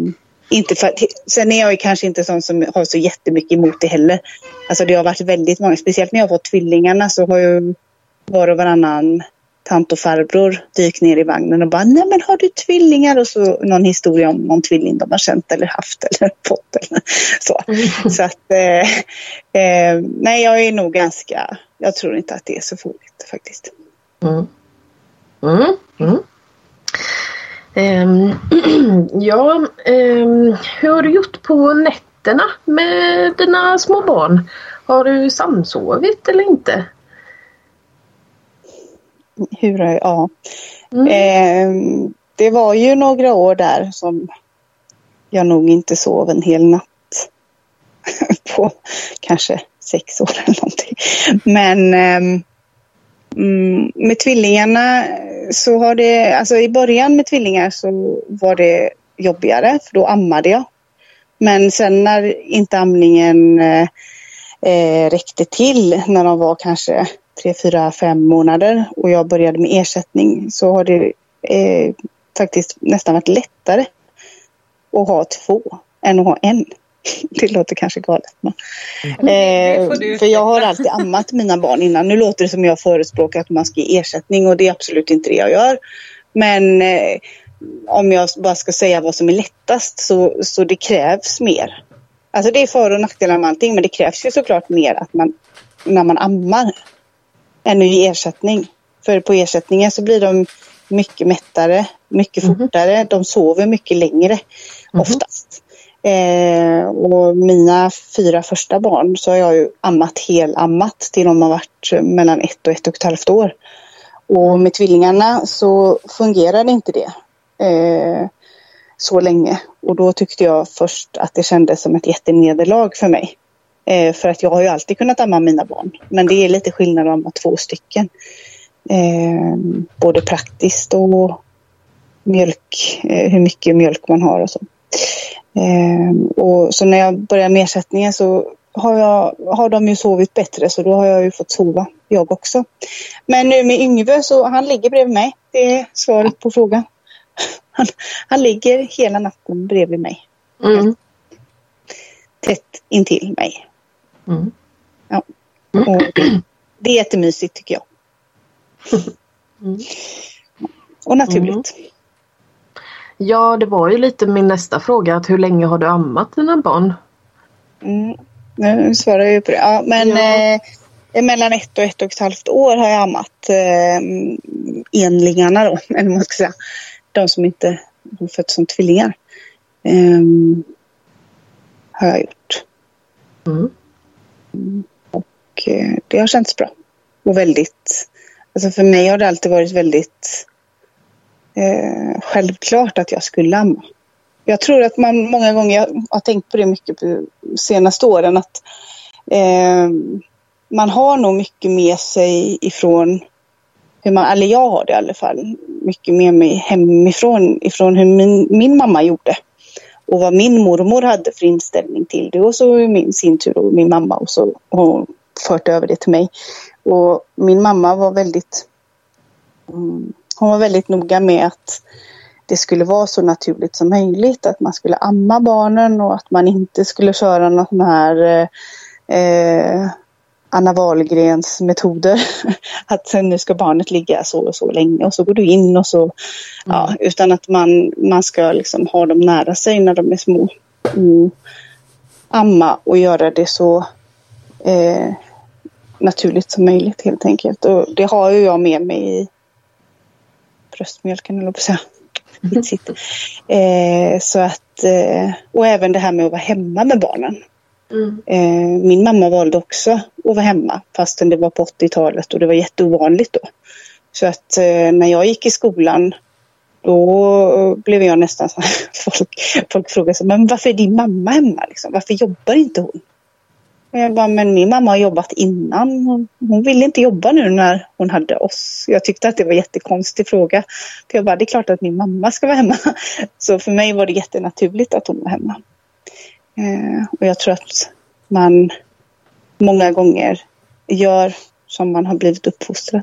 inte för, sen är jag ju kanske inte sån som har så jättemycket emot det heller. Alltså det har varit väldigt många, speciellt när jag har fått tvillingarna så har ju var och varannan tant och farbror dykt ner i vagnen och bara nej men har du tvillingar och så någon historia om någon tvilling de har känt eller haft eller fått eller så. Så att eh, eh, nej jag är nog ganska, jag tror inte att det är så farligt faktiskt. Mm. Mm. Ehm, ja, ehm, hur har du gjort på nätterna med dina små barn? Har du samsovit eller inte? Hur, har jag- ja. Mm. Eh, det var ju några år där som jag nog inte sov en hel natt. på kanske sex år eller någonting. Men ehm, mm, med tvillingarna så har det, alltså i början med tvillingar så var det jobbigare för då ammade jag. Men sen när inte amningen eh, eh, räckte till när de var kanske tre, fyra, fem månader och jag började med ersättning så har det eh, faktiskt nästan varit lättare att ha två än att ha en. Det låter kanske galet. Men, Det eh, för jag har alltid ammat mina barn innan. Nu låter det som jag förespråkar att man ska ge ersättning och det är absolut inte det jag gör. Men eh, om jag bara ska säga vad som är lättast så, så det krävs mer. Alltså det är för och nackdelar med allting men det krävs ju såklart mer att man, när man ammar än att ge ersättning. För på ersättningen så blir de mycket mättare, mycket Mhm. fortare, de sover mycket längre Mhm. oftast. Eh, och mina fyra första barn så har jag ju ammat helammat till de har varit mellan ett och ett och ett halvt år. Och med tvillingarna så fungerade inte det. Eh, så länge. Och då tyckte jag först att det kändes som ett jättenederlag för mig. Eh, för att jag har ju alltid kunnat amma mina barn. Men det är lite skillnad att amma två stycken. Eh, både praktiskt och mjölk, eh, hur mycket mjölk man har och så. Eh, och så när jag började med ersättningen så har, jag, har de ju sovit bättre så då har jag ju fått sova jag också. Men nu med Yngve så han ligger bredvid mig. Det är svaret på frågan. Han, han ligger hela natten bredvid mig. Mm. Tätt intill mig. Mm. Ja. Och det är jättemysigt tycker jag. Mm. Och naturligt. Ja, det var ju lite min nästa fråga. Att hur länge har du ammat dina barn? Mm. Nu svarar jag ju på det. Ja, men Ja. eh, mellan ett och ett och ett halvt år har jag ammat eh, enlingarna då, eller vad man ska säga. De som inte har fötts som tvillingar. Eh, har jag gjort. Mm. Och eh, det har känts bra. Och väldigt, alltså för mig har det alltid varit väldigt eh, självklart att jag skulle amma. Jag tror att man många gånger, jag har tänkt på det mycket på senaste åren, att eh, man har nog mycket med sig ifrån hur man, eller jag har det i alla fall, mycket med mig hemifrån, ifrån hur min, min mamma gjorde. Och vad min mormor hade för inställning till det. Och så i min sin tur och min mamma och så har hon fört över det till mig. Och min mamma var väldigt mm, hon var väldigt noga med att det skulle vara så naturligt som möjligt. Att man skulle amma barnen och att man inte skulle köra någon sån här eh, eh, Anna Wahlgrens metoder. att nu ska barnet ligga så och så länge och så går du in och så. Ja, utan att man, man ska liksom ha dem nära sig när de är små. Mm. Amma och göra det så eh, naturligt som möjligt helt enkelt. Och det har ju jag med mig i bröstmjölken eller på säga. Vitsigt. Eh, så att, eh, och även det här med att vara hemma med barnen. Mm. Eh, min mamma valde också att vara hemma fastän det var på 80-talet och det var jätteovanligt då. Så att eh, när jag gick i skolan då blev jag nästan så här, folk, folk frågade så, men varför är din mamma hemma? Liksom? Varför jobbar inte hon? Och jag bara, men min mamma har jobbat innan. Hon, hon ville inte jobba nu när hon hade oss. Jag tyckte att det var en jättekonstig fråga. För jag bara, det är klart att min mamma ska vara hemma. Så för mig var det jättenaturligt att hon var hemma. Eh, och jag tror att man många gånger gör som man har blivit uppfostrad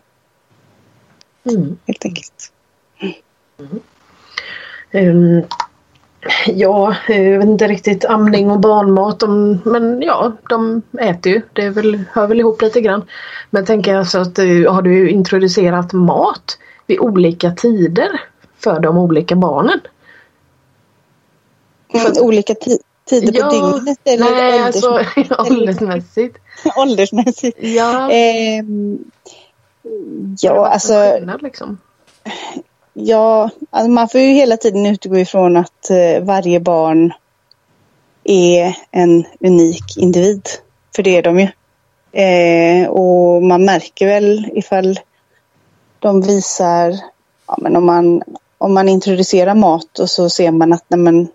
Mm. helt enkelt. Ehm, ja, eh, jag vet inte riktigt amning och barnmat. De, men ja, de äter ju. Det väl, hör väl ihop lite grann. Men tänker jag så att eh, har du introducerat mat vid olika tider för de olika barnen? Mm, olika ti- tider på dygnet eller nej, ålders- alltså åldersmässigt. åldersmässigt. Ja, det ja, alltså, skillnad, liksom. Ja, alltså man får ju hela tiden utgå ifrån att eh, varje barn är en unik individ. För det är de ju. Eh, och man märker väl ifall de visar, ja, men om, man, om man introducerar mat och så ser man att nej, men,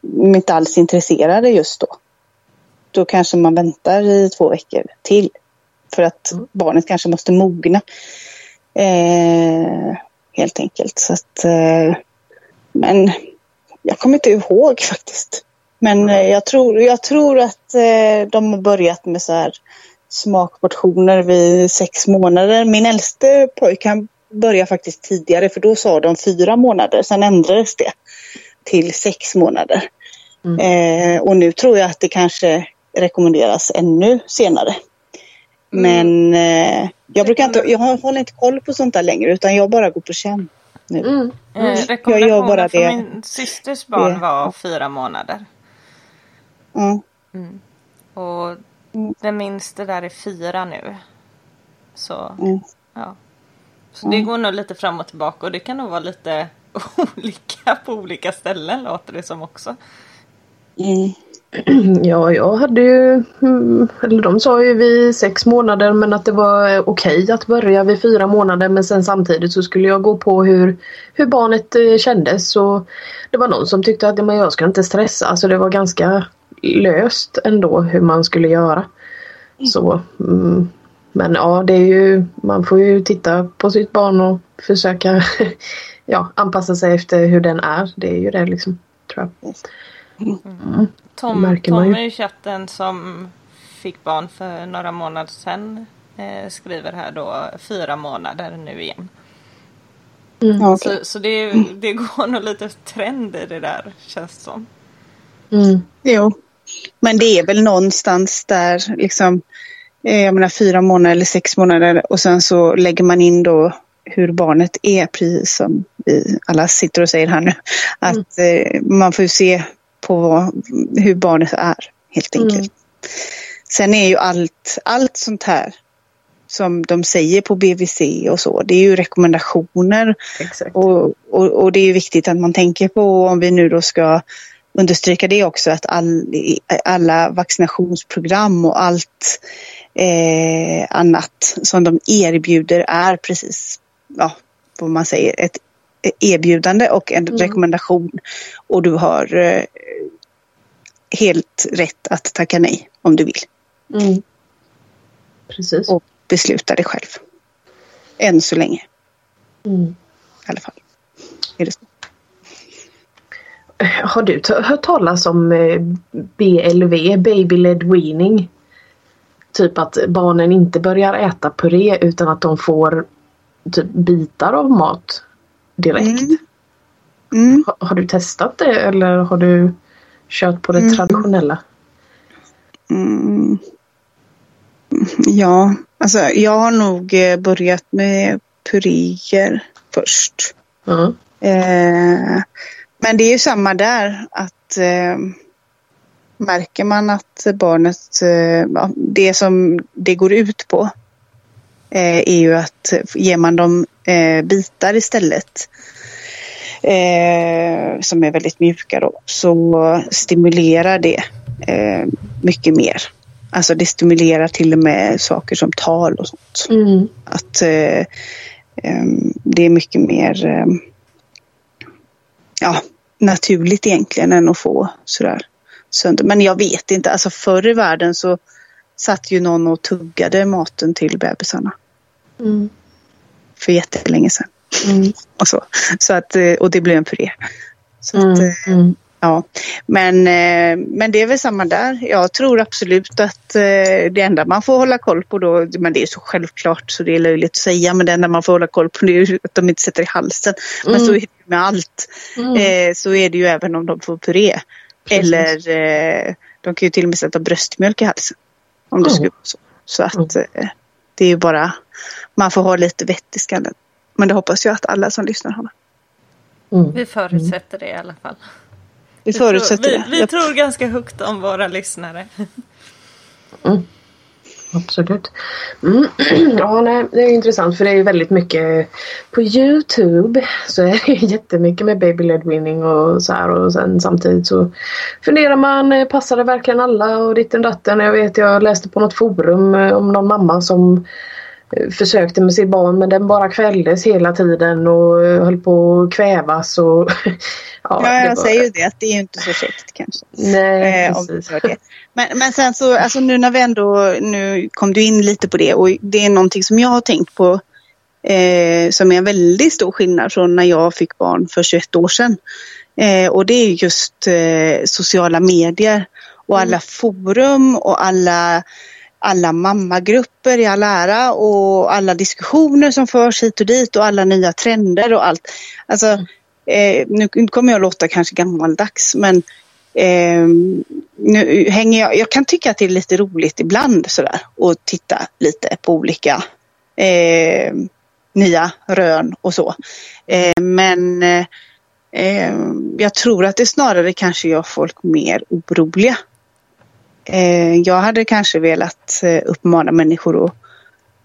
de inte alls intresserade just då. Då kanske man väntar i två veckor till. För att Mm. barnet kanske måste mogna. Eh, helt enkelt. Så att, eh, men jag kommer inte ihåg faktiskt. Men eh, jag, tror, jag tror att eh, de har börjat med så här smakportioner vid sex månader. Min äldste pojk han började faktiskt tidigare för då sa de fyra månader. Sen ändrades det till sex månader. Mm. Eh, och nu tror jag att det kanske rekommenderas ännu senare. Men eh, jag brukar inte, jag håller inte koll på sånt där längre utan jag bara går på känn nu. Mm. Jag gör rekommendationen bara för det. min systers barn Det- var fyra månader. Ja. Och den minsta där är fyra nu. Så, Mm. ja. Så det går nog lite fram och tillbaka och det kan nog vara lite olika på olika ställen låter det som också. Mm. Ja, jag hade ju, mm, eller de sa ju vid sex månader men att det var okej att börja vid fyra månader men sen samtidigt så skulle jag gå på hur, hur barnet eh, kändes och det var någon som tyckte att men jag ska inte stressa, alltså det var ganska löst ändå hur man skulle göra. Så, mm, men ja, det är ju, man får ju titta på sitt barn och försöka ja, anpassa sig efter hur den är. Det är ju det liksom, tror jag. Tom, man ju. Tom i chatten som fick barn för några månader sedan eh, skriver här då fyra månader nu igen. Okej. Så, så det, det går nog lite trend i det där känns det som. Mm. Jo, men det är väl någonstans där liksom, eh, jag menar fyra månader eller sex månader och sen så lägger man in då hur barnet är, precis som vi alla sitter och säger här nu. Att eh, man får ju se på hur barnet är, helt enkelt. Mm. Sen är ju allt, allt sånt här som de säger på BVC och så, det är ju rekommendationer och, och, och det är viktigt att man tänker på om vi nu då ska understryka det också att all, alla vaccinationsprogram och allt eh, annat som de erbjuder är precis ja, vad man säger ett erbjudande och en Mm. rekommendation och du har eh, helt rätt att tacka nej om du vill Mm. Precis. och besluta det själv. Än så länge Mm. i alla fall. Är det så? Har du hört talas om eh, BLV, Baby Led Weaning? Typ att barnen inte börjar äta puré utan att de får typ bitar av mat direkt. Mm. Mm. Ha, har du testat det eller har du kört på det Mm. traditionella? Mm. Ja, alltså jag har nog eh, börjat med puréer först. Eh, men det är ju samma där att eh, märker man att barnet, eh, det som det går ut på eh, är ju att ger man dem eh, bitar istället eh, som är väldigt mjuka då, så stimulerar det eh, mycket mer. Alltså det stimulerar till och med saker som tal och sånt. Mm. Att eh, em, det är mycket mer em, ja, naturligt egentligen än att få sådär sönder. Men jag vet inte, alltså förr i världen så satt ju någon och tuggade maten till bebisarna Mm. För jättelänge sedan. Mm. Och, så. Så att, eh, och det blev en puré. Så Mm. eh, Mm. Ja, men, eh, men det är väl samma där. Jag tror absolut att det enda man får hålla koll på då, men det är så självklart så det är löjligt att säga, men det enda man får hålla koll på det är att de inte sätter i halsen. Men Mm. så är det med allt. Mm. Så är det ju även om de får puré. Precis. Eller de kan ju till och med sätta bröstmjölk i halsen. Om det Mm. skulle vara så. Så att eh, det är ju bara, man får ha lite vett i skallen. Men det hoppas jag att alla som lyssnar har. Mm. Vi förutsätter det i alla fall. Vi tror- förutsätter vi, det. vi tror ganska högt om våra lyssnare. Absolut. Mm. Ja, nej, det är intressant för det är ju väldigt mycket på Youtube så är det ju jättemycket med baby led winning och så här och sen samtidigt så funderar man, eh, passar det verkligen alla och ditten datten. Jag vet, jag läste på något forum eh, om någon mamma som försökte med sitt barn men den bara kvälldes hela tiden och eh, höll på att kvävas och Ja, det jag var- säger ju det att det är ju inte så käckt kanske. Nej, Eh, precis. Men, men sen så, alltså nu när vi ändå, nu kom du in lite på det och det är någonting som jag har tänkt på eh, som är en väldigt stor skillnad från när jag fick barn för 21 år sedan. Eh, och det är just eh, sociala medier och alla forum och alla alla mammagrupper i all ära och alla diskussioner som förs hit och dit och alla nya trender och allt. Alltså, eh, nu kommer jag låta kanske gammaldags men eh, nu hänger jag, jag kan tycka att det är lite roligt ibland sådär och titta lite på olika eh, nya rön och så. Eh, men eh, eh, jag tror att det snarare kanske gör folk mer oroliga. Eh, jag hade kanske velat eh, uppmana människor att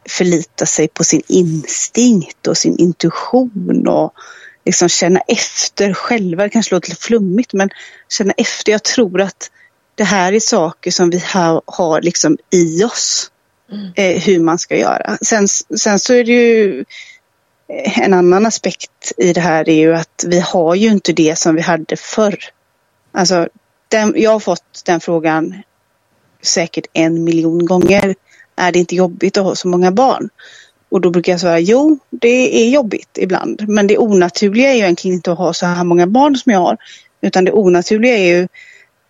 förlita sig på sin instinkt och sin intuition och liksom känna efter själva. Det kanske låter lite flummigt men känna efter. Jag tror att det här är saker som vi har, har liksom i oss. Eh, hur man ska göra. Sen, sen så är det ju eh, en annan aspekt i det här är ju att vi har ju inte det som vi hade förr. Alltså, den, jag har fått den frågan säkert en miljon gånger. Är det inte jobbigt att ha så många barn? Och då brukar jag svara jo, det är jobbigt ibland. Men det onaturliga är ju egentligen inte att ha så här många barn som jag har. Utan det onaturliga är ju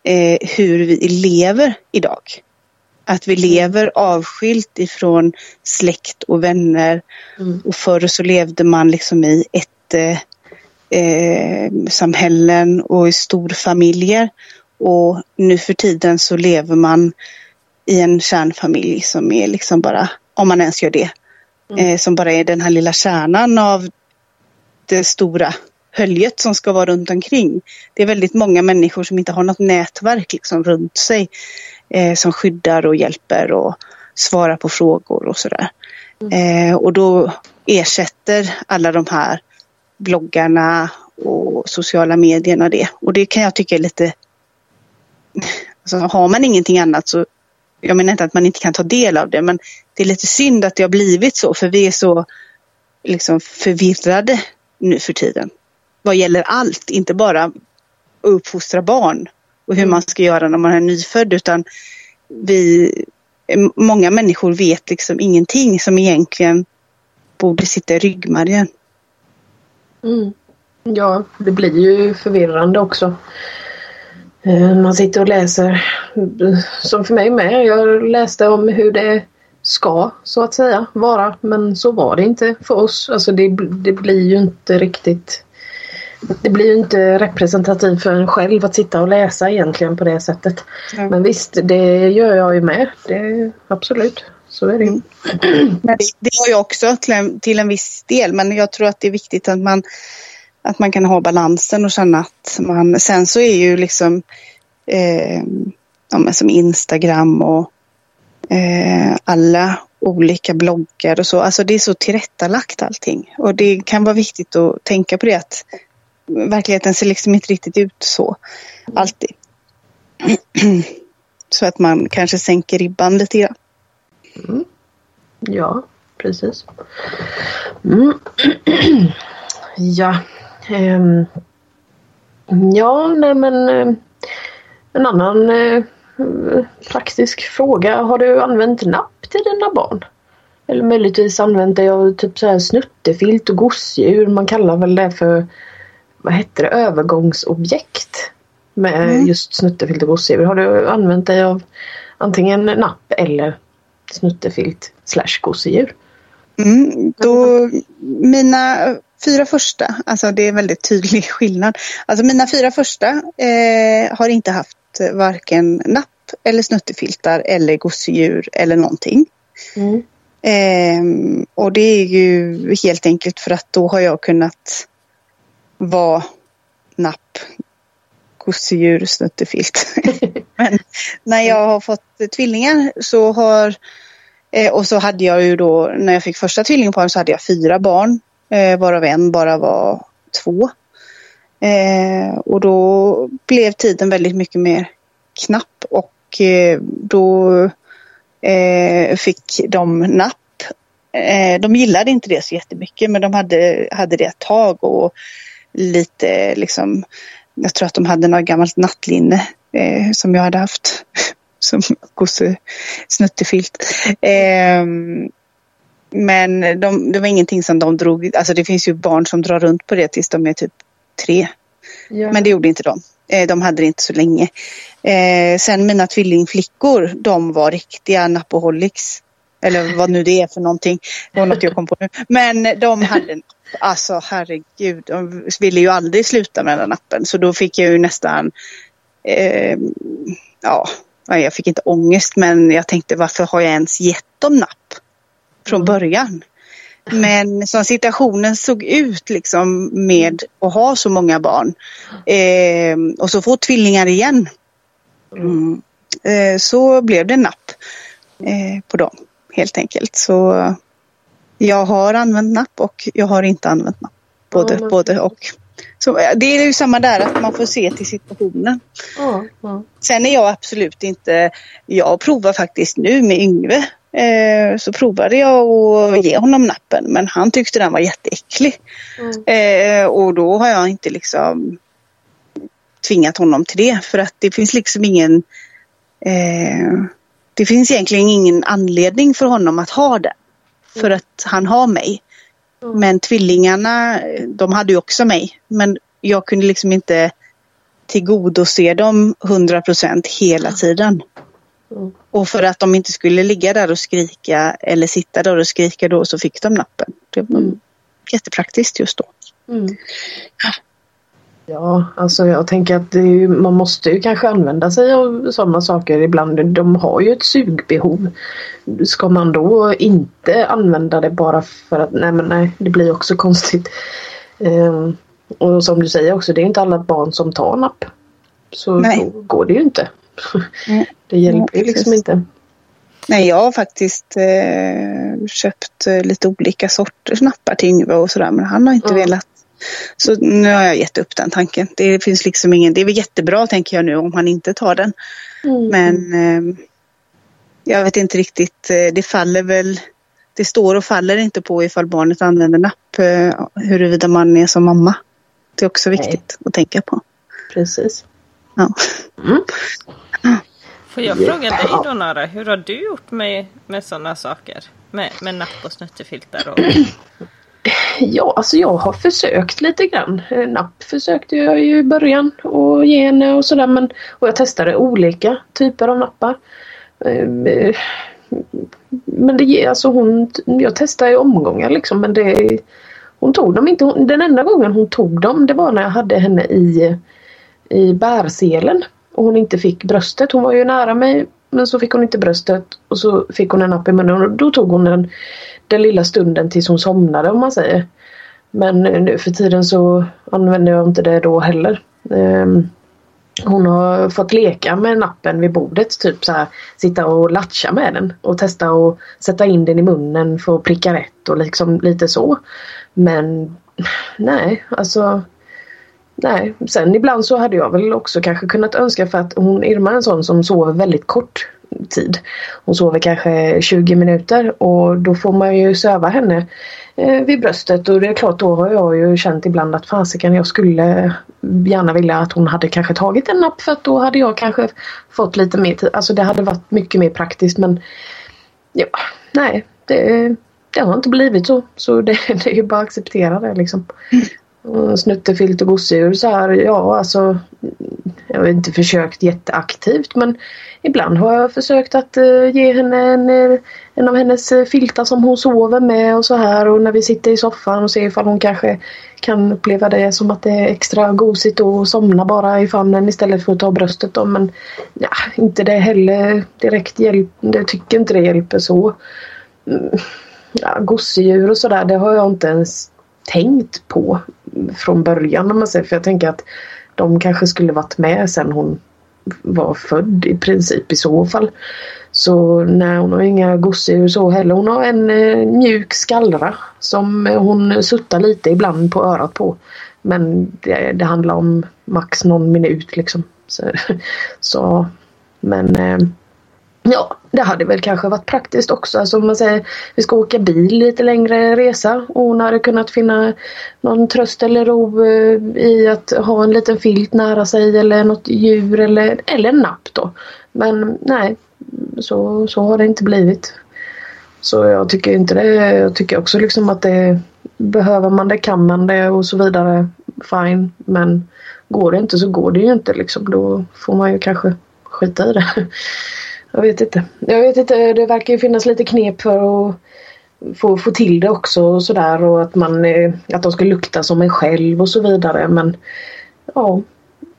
eh, hur vi lever idag. Att vi lever avskilt ifrån släkt och vänner. Mm. Och förr så levde man liksom i ett eh, eh, samhällen och i storfamiljer. Och nu för tiden så lever man i en kärnfamilj som är liksom bara, om man ens gör det, eh, som bara är den här lilla kärnan av det stora höljet som ska vara runt omkring. Det är väldigt många människor som inte har något nätverk liksom runt sig eh, som skyddar och hjälper och svarar på frågor och sådär. Eh, och då ersätter alla de här bloggarna och sociala medierna det. Och det kan jag tycka är lite... Alltså, har man ingenting annat så... Jag menar inte att man inte kan ta del av det men det är lite synd att det har blivit så för vi är så liksom förvirrade nu för tiden. Vad gäller allt, inte bara att uppfostra barn och hur man ska göra när man är nyfödd utan vi, många människor vet liksom ingenting som egentligen borde sitta i ryggmärgen. Mm. Ja, det blir ju förvirrande också. Eh, Man sitter och läser, som för mig med. Jag läste om hur det ska så att säga vara men så var det inte för oss. Alltså det, det blir ju inte riktigt det blir ju inte representativt för en själv att sitta och läsa egentligen på det sättet. Ja. Men visst, det gör jag ju med. Det, absolut, så är det ju. Men det har jag också till en, till en viss del men jag tror att det är viktigt att man att man kan ha balansen och känna att man sen så är ju liksom eh, ja, som Instagram och eh, alla olika bloggar och så. Alltså det är så tillrättalagt allting. Och det kan vara viktigt att tänka på det att verkligheten ser liksom inte riktigt ut så. Alltid. så att man kanske sänker ribban lite grann. Mm. Ja, precis. Mm. ja ehm. ja, nej men eh, en annan eh, praktisk fråga. Har du använt napp till dina barn? Eller möjligtvis använt dig av typ så här snuttefilt och gosedjur. Man kallar väl det för vad heter det, övergångsobjekt med Mm. just snuttefilt och gosedjur. Har du använt dig av antingen napp eller snuttefilt slash gosedjur? Mm, då, mina fyra första, alltså det är väldigt tydlig skillnad. Alltså mina fyra första eh, har inte haft varken napp eller snuttefiltar eller gosedjur eller någonting. Mm. Ehm, och det är ju helt enkelt för att då har jag kunnat vara napp, gosedjur, snuttefilt. Men när jag har fått tvillingar så har eh, och så hade jag ju då när jag fick första tvillingparen så hade jag fyra barn eh, varav en bara var två. Eh, och då blev tiden väldigt mycket mer knapp och eh, då eh, fick de napp. Eh, de gillade inte det så jättemycket men de hade, hade det ett tag och lite liksom jag tror att de hade något gammalt nattlinne eh, som jag hade haft som gosse snuttefilt. Eh, men de, det var ingenting som de drog, alltså det finns ju barn som drar runt på det tills de är typ tre. Ja. Men det gjorde inte de. Eh, De hade det inte så länge. Eh, sen mina tvillingflickor, de var riktiga napoholics. Eller vad nu det är för någonting. Det var något jag kom på nu. Men de hade, alltså herregud, de ville ju aldrig sluta med den här nappen. Så då fick jag ju nästan, eh, ja, jag fick inte ångest men jag tänkte varför har jag ens gett dem napp från början? Men som situationen såg ut liksom med att ha så många barn eh, och så få tvillingar igen. Mm. Eh, så blev det napp eh, på dem helt enkelt. Så jag har använt napp och jag har inte använt napp. Både, Ja, men- både och. Så, eh, det är ju samma där att man får se till situationen. Ja, ja. Sen är jag absolut inte, jag provar faktiskt nu med Yngve. Eh, så provade jag att ge honom nappen men han tyckte den var jätteäcklig. Eh, och då har jag inte liksom tvingat honom till det för att det finns liksom ingen eh, det finns egentligen ingen anledning för honom att ha den. För att han har mig. Men tvillingarna, de hade ju också mig. Men jag kunde liksom inte tillgodose dem 100% hela tiden. Mm. Och för att de inte skulle ligga där och skrika eller sitta där och skrika då så fick de nappen. Det var Mm. jättepraktiskt just då. Mm. Ja, alltså jag tänker att ju, man måste ju kanske använda sig av sådana saker ibland. De har ju ett sugbehov. Ska man då inte använda det bara för att, nej men nej, det blir också konstigt. Ehm, och som du säger också, det är inte alla barn som tar napp. Så då går det ju inte. Nej. Det hjälper ju Ja, liksom inte. Nej, jag har faktiskt eh, köpt eh, lite olika sorters nappar till Yngve och sådär men han har inte Mm. velat. Så nu har jag gett upp den tanken. Det finns liksom ingen, det är väl jättebra tänker jag nu om han inte tar den. Mm. Men eh, jag vet inte riktigt, eh, det faller väl, det står och faller inte på ifall barnet använder napp eh, huruvida man är som mamma. Det är också viktigt att tänka på. Precis. Ja. Mm. Får jag fråga dig då Nara, hur har du gjort med, med sådana saker? Med, med napp och snuttefiltar och... Ja, alltså jag har försökt lite grann. Eh, Napp försökte jag ju i början och ge henne och sådär. Men, och jag testade olika typer av nappar. Eh, eh, Men det ger alltså hon, jag testade i omgångar liksom men det Hon tog dem inte. Den enda gången hon tog dem det var när jag hade henne i i bärselen och hon inte fick bröstet. Hon var ju nära mig men så fick hon inte bröstet och så fick hon en napp i munnen och då tog hon den, den lilla stunden tills hon somnade om man säger. Men nu för tiden så använder jag inte det då heller. Ehm, hon har fått leka med nappen vid bordet, typ så här sitta och latcha med den och testa att sätta in den i munnen för att pricka rätt och liksom lite så. Men nej, alltså Nej, sen ibland så hade jag väl också kanske kunnat önska för att hon Irma är en sån som sover väldigt kort tid. Hon sover kanske 20 minuter och då får man ju söva henne eh, vid bröstet och det är klart då har jag ju känt ibland att fasiken jag skulle gärna vilja att hon hade kanske tagit en napp för att då hade jag kanske fått lite mer tid. Alltså det hade varit mycket mer praktiskt men ja, nej det, det har inte blivit så. Så det, det är ju bara att acceptera det liksom. Mm. Snuttefilt och gosedjur så här, ja alltså Jag har inte försökt jätteaktivt men Ibland har jag försökt att eh, ge henne en, eh, en av hennes eh, filtar som hon sover med och så här och när vi sitter i soffan och ser ifall hon kanske kan uppleva det som att det är extra gosigt och somna bara i famnen istället för att ta bröstet då men ja, inte det heller direkt hjälp. Jag tycker inte det hjälper så. Mm, ja, gosedjur och sådär det har jag inte ens tänkt på från början om man säger för jag tänker att de kanske skulle varit med sen hon var född i princip i så fall. Så nej hon har inga gosedjur så heller. Hon har en eh, mjuk skallra som eh, hon suttar lite ibland på örat på. Men det, det handlar om max någon minut liksom. Så, så men eh, Ja, det hade väl kanske varit praktiskt också. Alltså om man säger vi ska åka bil lite längre resa och hon hade kunnat finna någon tröst eller ro eh, i att ha en liten filt nära sig eller något djur eller, eller en napp då. Men nej, så, så har det inte blivit. Så jag tycker inte det. Jag tycker också liksom att det behöver man det kan man det och så vidare. Fine, men går det inte så går det ju inte liksom. Då får man ju kanske skita i det. Jag vet inte. Jag vet inte. Det verkar ju finnas lite knep för att få, få till det också och sådär och att man eh, att de ska lukta som en själv och så vidare men ja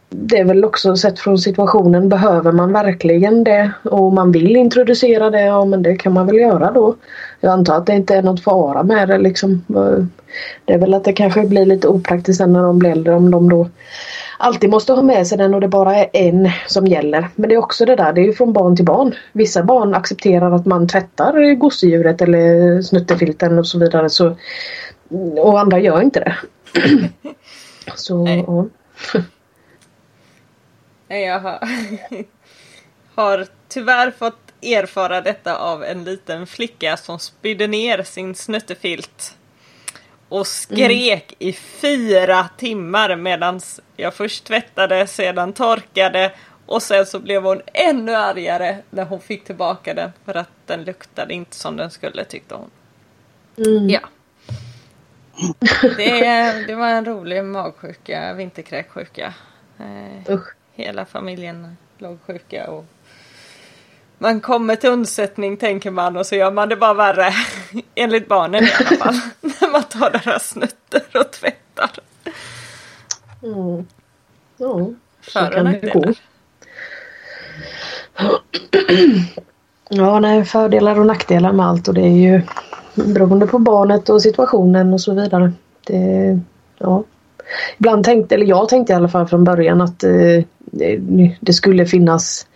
det är väl också sett från situationen behöver man verkligen det och man vill introducera det ja men det kan man väl göra då. Jag antar att det inte är något fara med det liksom. Eh, det är väl att det kanske blir lite opraktiskt sen när de blir äldre om de då alltid måste ha med sig den och det bara är en som gäller. Men det är också det där, det är ju från barn till barn. Vissa barn accepterar att man tvättar gosedjuret eller snuttefilten och så vidare. Så, och andra gör inte det. Så Nej. ja. Nej, Jag har, har tyvärr fått erfara detta av en liten flicka som spydde ner sin snuttefilt och skrek i fyra timmar medan jag först tvättade, sedan torkade och sen så blev hon ännu argare när hon fick tillbaka den för att den luktade inte som den skulle tyckte hon. Ja. Det, det var en rolig magsjuka, vinterkräksjuka. Eh, Usch. hela familjen låg sjuka och man kommer till undsättning tänker man och så gör man det bara värre. Enligt barnen i alla fall. När man tar deras snutter och tvättar. Mm. Ja, så För kan det gå. Ja, nej, fördelar och nackdelar med allt och det är ju beroende på barnet och situationen och så vidare. Det, ja. Ibland tänkte, eller jag tänkte i alla fall från början att eh, det skulle finnas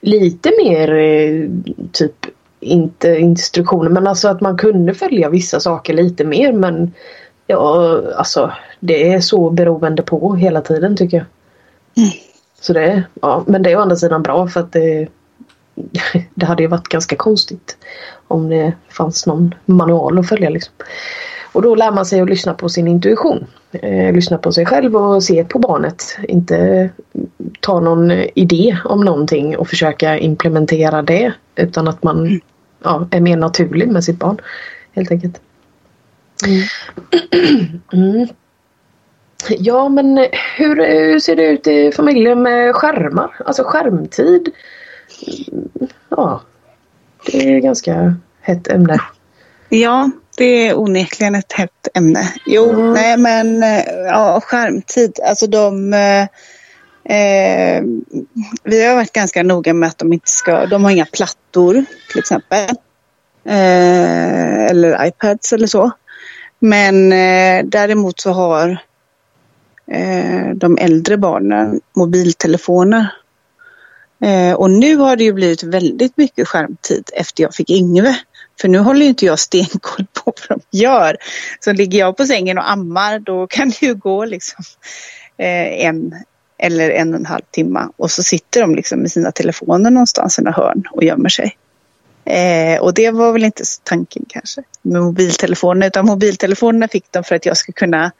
lite mer eh, typ inte instruktioner men alltså att man kunde följa vissa saker lite mer men ja alltså det är så beroende på hela tiden tycker jag. Så det ja men det är å andra sidan bra för att det det hade ju varit ganska konstigt om det fanns någon manual att följa liksom. Och då lär man sig att lyssna på sin intuition. Eh, lyssna på sig själv och se på barnet. Inte ta någon idé om någonting och försöka implementera det. Utan att man ja, är mer naturlig med sitt barn. Helt enkelt. Mm. Ja men hur, hur ser det ut i familjen med skärmar? Alltså skärmtid? Ja, det är ganska hett ämne. Ja, det är onekligen ett hett ämne. Jo, Mm. nej men eh, ja, skärmtid. Alltså de... Eh, vi har varit ganska noga med att de inte ska... De har inga plattor till exempel. Eh, eller iPads eller så. Men eh, däremot så har eh, de äldre barnen mobiltelefoner. Eh, och nu har det ju blivit väldigt mycket skärmtid efter jag fick Yngve. För nu håller ju inte jag stenkoll på vad de gör. Så ligger jag på sängen och ammar då kan det ju gå liksom eh, en eller en och en halv timme. Och så sitter de liksom med sina telefoner någonstans i något hörn och gömmer sig. Eh, och det var väl inte tanken kanske med mobiltelefonerna utan mobiltelefonerna fick de för att jag skulle kunna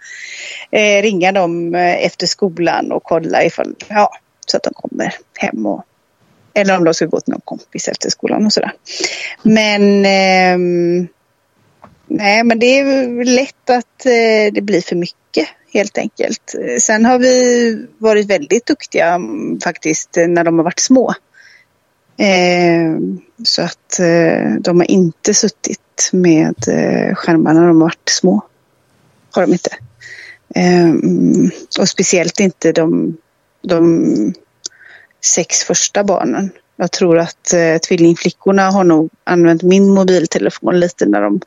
eh, ringa dem eh, efter skolan och kolla ifall, ja, så att de kommer hem och eller om de ska gå till någon kompis efter skolan och sådär. Men eh, nej, men det är lätt att eh, det blir för mycket helt enkelt. Eh, sen har vi varit väldigt duktiga mm, faktiskt eh, när de har varit små. Eh, så att eh, de har inte suttit med eh, skärmar när de har varit små. Har de inte. Eh, mm, och speciellt inte de, de sex första barnen. Jag tror att eh, tvillingflickorna har nog använt min mobiltelefon lite när de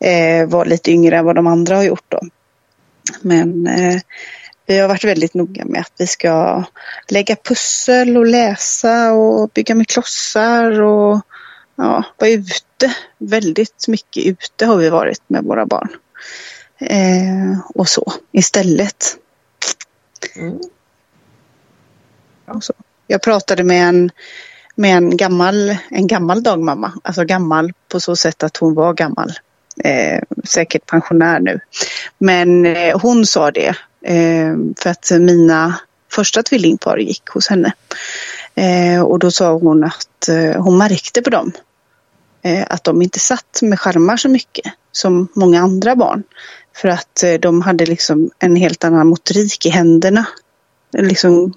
eh, var lite yngre än vad de andra har gjort då. Men eh, vi har varit väldigt noga med att vi ska lägga pussel och läsa och bygga med klossar och ja, vara ute. Väldigt mycket ute har vi varit med våra barn. Eh, och så istället. Mm. Och så. Jag pratade med en, med en gammal, en gammal dagmamma. Alltså gammal på så sätt att hon var gammal. Eh, säkert pensionär nu. Men eh, hon sa det eh, för att mina första tvillingpar gick hos henne. Eh, och då sa hon att eh, hon märkte på dem eh, att de inte satt med skärmar så mycket som många andra barn. För att eh, de hade liksom en helt annan motorik i händerna. Liksom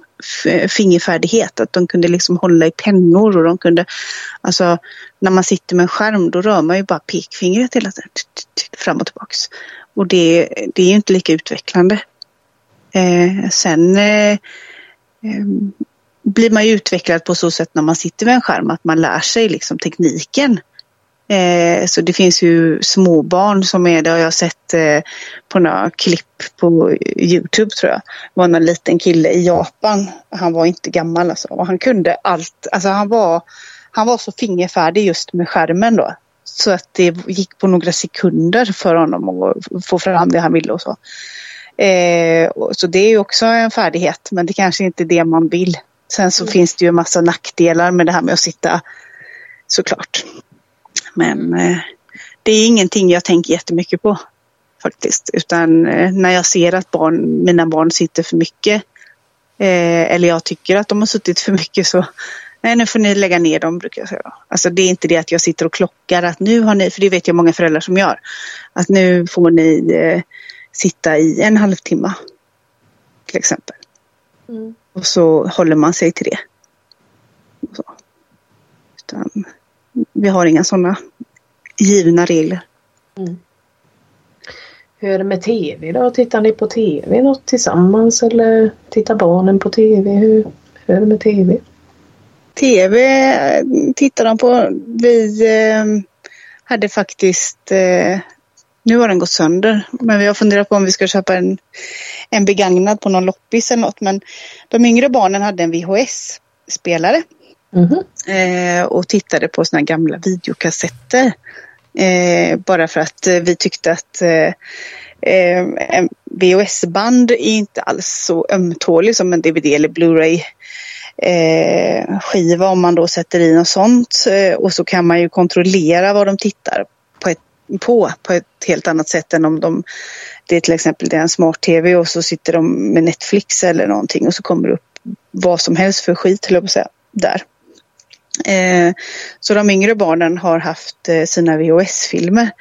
fingerfärdighet, att de kunde liksom hålla i pennor och de kunde, alltså när man sitter med en skärm då rör man ju bara pekfingret hela tiden fram och tillbaks. Och det, det är ju inte lika utvecklande. Eh, sen eh, eh, blir man ju utvecklad på så sätt när man sitter med en skärm att man lär sig liksom tekniken. Eh, så det finns ju småbarn som är det har jag sett eh, på några klipp på Youtube tror jag. Det var någon liten kille i Japan. Han var inte gammal alltså. Och han kunde allt. Alltså han var, han var så fingerfärdig just med skärmen då. Så att det gick på några sekunder för honom att få fram det han ville och så. Eh, så det är ju också en färdighet men det kanske inte är det man vill. Sen så finns det ju en massa nackdelar med det här med att sitta såklart. Men eh, det är ingenting jag tänker jättemycket på faktiskt. Utan eh, när jag ser att barn, mina barn sitter för mycket eh, eller jag tycker att de har suttit för mycket så nej nu får ni lägga ner dem brukar jag säga. Alltså det är inte det att jag sitter och klockar att nu har ni, för det vet jag många föräldrar som gör, att nu får ni eh, sitta i en halvtimme till exempel. Mm. Och så håller man sig till det. Utan, vi har inga sådana givna regler. Hur är det med TV då? Tittar ni på TV något tillsammans eller tittar barnen på TV? Hur, hur är det med TV? TV tittar de på. Vi eh, hade faktiskt, eh, nu har den gått sönder, men vi har funderat på om vi ska köpa en, en begagnad på någon loppis eller något. Men de yngre barnen hade en VHS-spelare Mm-hmm. Eh, och tittade på såna gamla videokassetter. Eh, bara för att eh, vi tyckte att eh, eh en VHS-band är inte alls så ömtålig som en DVD eller Blu-ray eh, skiva om man då sätter i något sånt. Eh, och så kan man ju kontrollera vad de tittar på ett, på, på ett helt annat sätt än om de det är till exempel det är en smart-tv och så sitter de med Netflix eller någonting och så kommer det upp vad som helst för skit, höll jag på att säga, där. Eh, så de yngre barnen har haft eh, sina VHS-filmer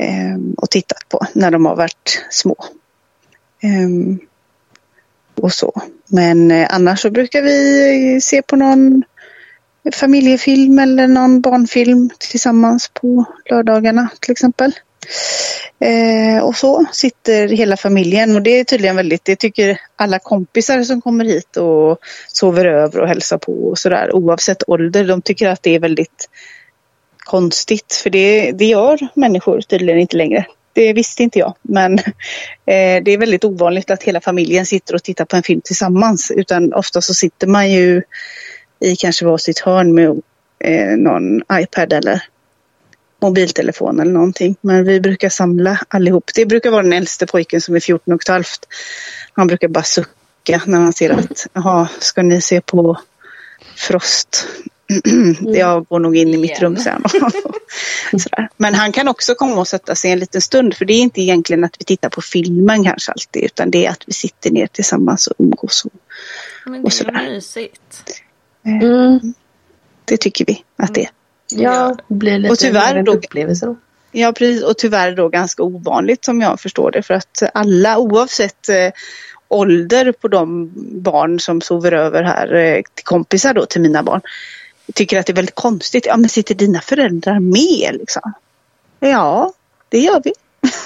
eh, och tittat på när de har varit små. Ehm, och så. Men annars så brukar vi se på någon familjefilm eller någon barnfilm tillsammans på lördagarna till exempel. Eh, och så sitter hela familjen och det är tydligen väldigt, det tycker alla kompisar som kommer hit och sover över och hälsar på och sådär oavsett ålder. De tycker att det är väldigt konstigt för det, det gör människor tydligen inte längre. Det visste inte jag men eh, det är väldigt ovanligt att hela familjen sitter och tittar på en film tillsammans utan ofta så sitter man ju i kanske varsitt hörn med eh, någon iPad eller mobiltelefon eller någonting. Men vi brukar samla allihop. Det brukar vara den äldste pojken som är 14 och ett halvt. Han brukar bara sucka när han ser att, jaha, ska ni se på Frost? Jag går nog in i mitt rum sen. Men han kan också komma och sätta sig en liten stund för det är inte egentligen att vi tittar på filmen kanske alltid utan det är att vi sitter ner tillsammans och umgås. Och, Men Och det är sådär. ju mysigt. Mm. det tycker vi att det är. Ja, det blir lite Och tyvärr då- upplevelse då. Ja, precis. Och tyvärr då ganska ovanligt som jag förstår det. För att alla oavsett eh, ålder på de barn som sover över här eh, till kompisar då till mina barn tycker att det är väldigt konstigt. Ja, men sitter dina föräldrar med liksom? Ja, det gör vi.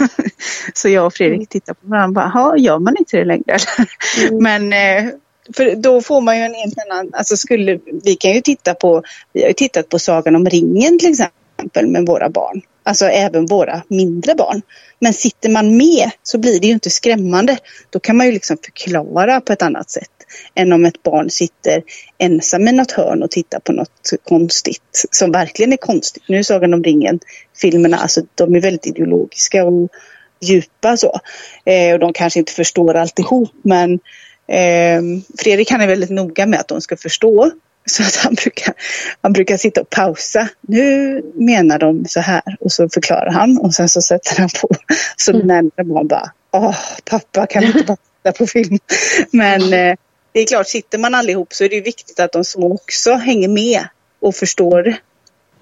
Så jag och Fredrik tittar på varandra och bara, "Jaha, gör man inte det längre? Men eh, för då får man ju en helt annan, alltså skulle, vi kan ju titta på, vi har ju tittat på Sagan om ringen till exempel med våra barn. Alltså även våra mindre barn. Men sitter man med så blir det ju inte skrämmande. Då kan man ju liksom förklara på ett annat sätt än om ett barn sitter ensam i något hörn och tittar på något konstigt som verkligen är konstigt. Nu är Sagan om ringen filmerna, alltså de är väldigt ideologiska och djupa så. Eh, och de kanske inte förstår alltihop men eh, Fredrik han är väldigt noga med att de ska förstå. Så att han brukar, han brukar sitta och pausa. Nu menar de så här och så förklarar han och sen så sätter han på. Så Mm. när man bara, åh pappa kan vi inte bara titta på film? Men eh, det är klart, sitter man allihop så är det viktigt att de små också hänger med och förstår.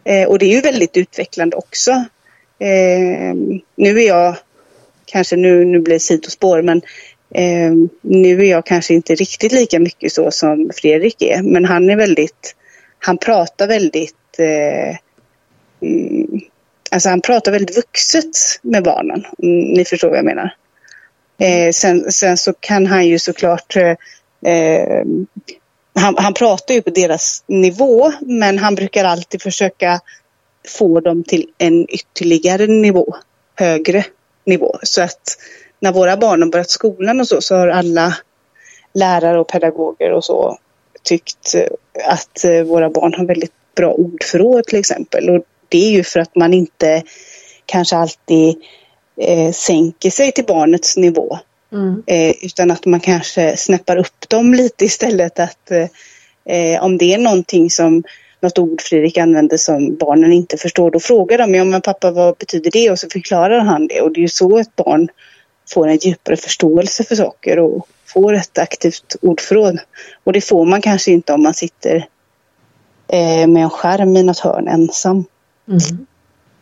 Eh, och det är ju väldigt utvecklande också. Eh, nu är jag, kanske nu, nu blir det sidospår, men eh, nu är jag kanske inte riktigt lika mycket så som Fredrik är. Men han är väldigt, han pratar väldigt, eh, mm, alltså han pratar väldigt vuxet med barnen. Om ni förstår vad jag menar. Eh, sen, sen så kan han ju såklart eh, ehm, han, han pratar ju på deras nivå men han brukar alltid försöka få dem till en ytterligare nivå, högre nivå. Så att när våra barn har börjat skolan och så, så har alla lärare och pedagoger och så tyckt eh, att eh, våra barn har väldigt bra ordförråd till exempel. Och det är ju för att man inte kanske alltid eh, sänker sig till barnets nivå Mm. Eh, utan att man kanske snäppar upp dem lite istället. Att eh, om det är någonting som något ord Fredrik använder som barnen inte förstår, då frågar de ja men pappa vad betyder det? Och så förklarar han det och det är ju så ett barn får en djupare förståelse för saker och får ett aktivt ordförråd. Och det får man kanske inte om man sitter eh, med en skärm i något hörn ensam Mm.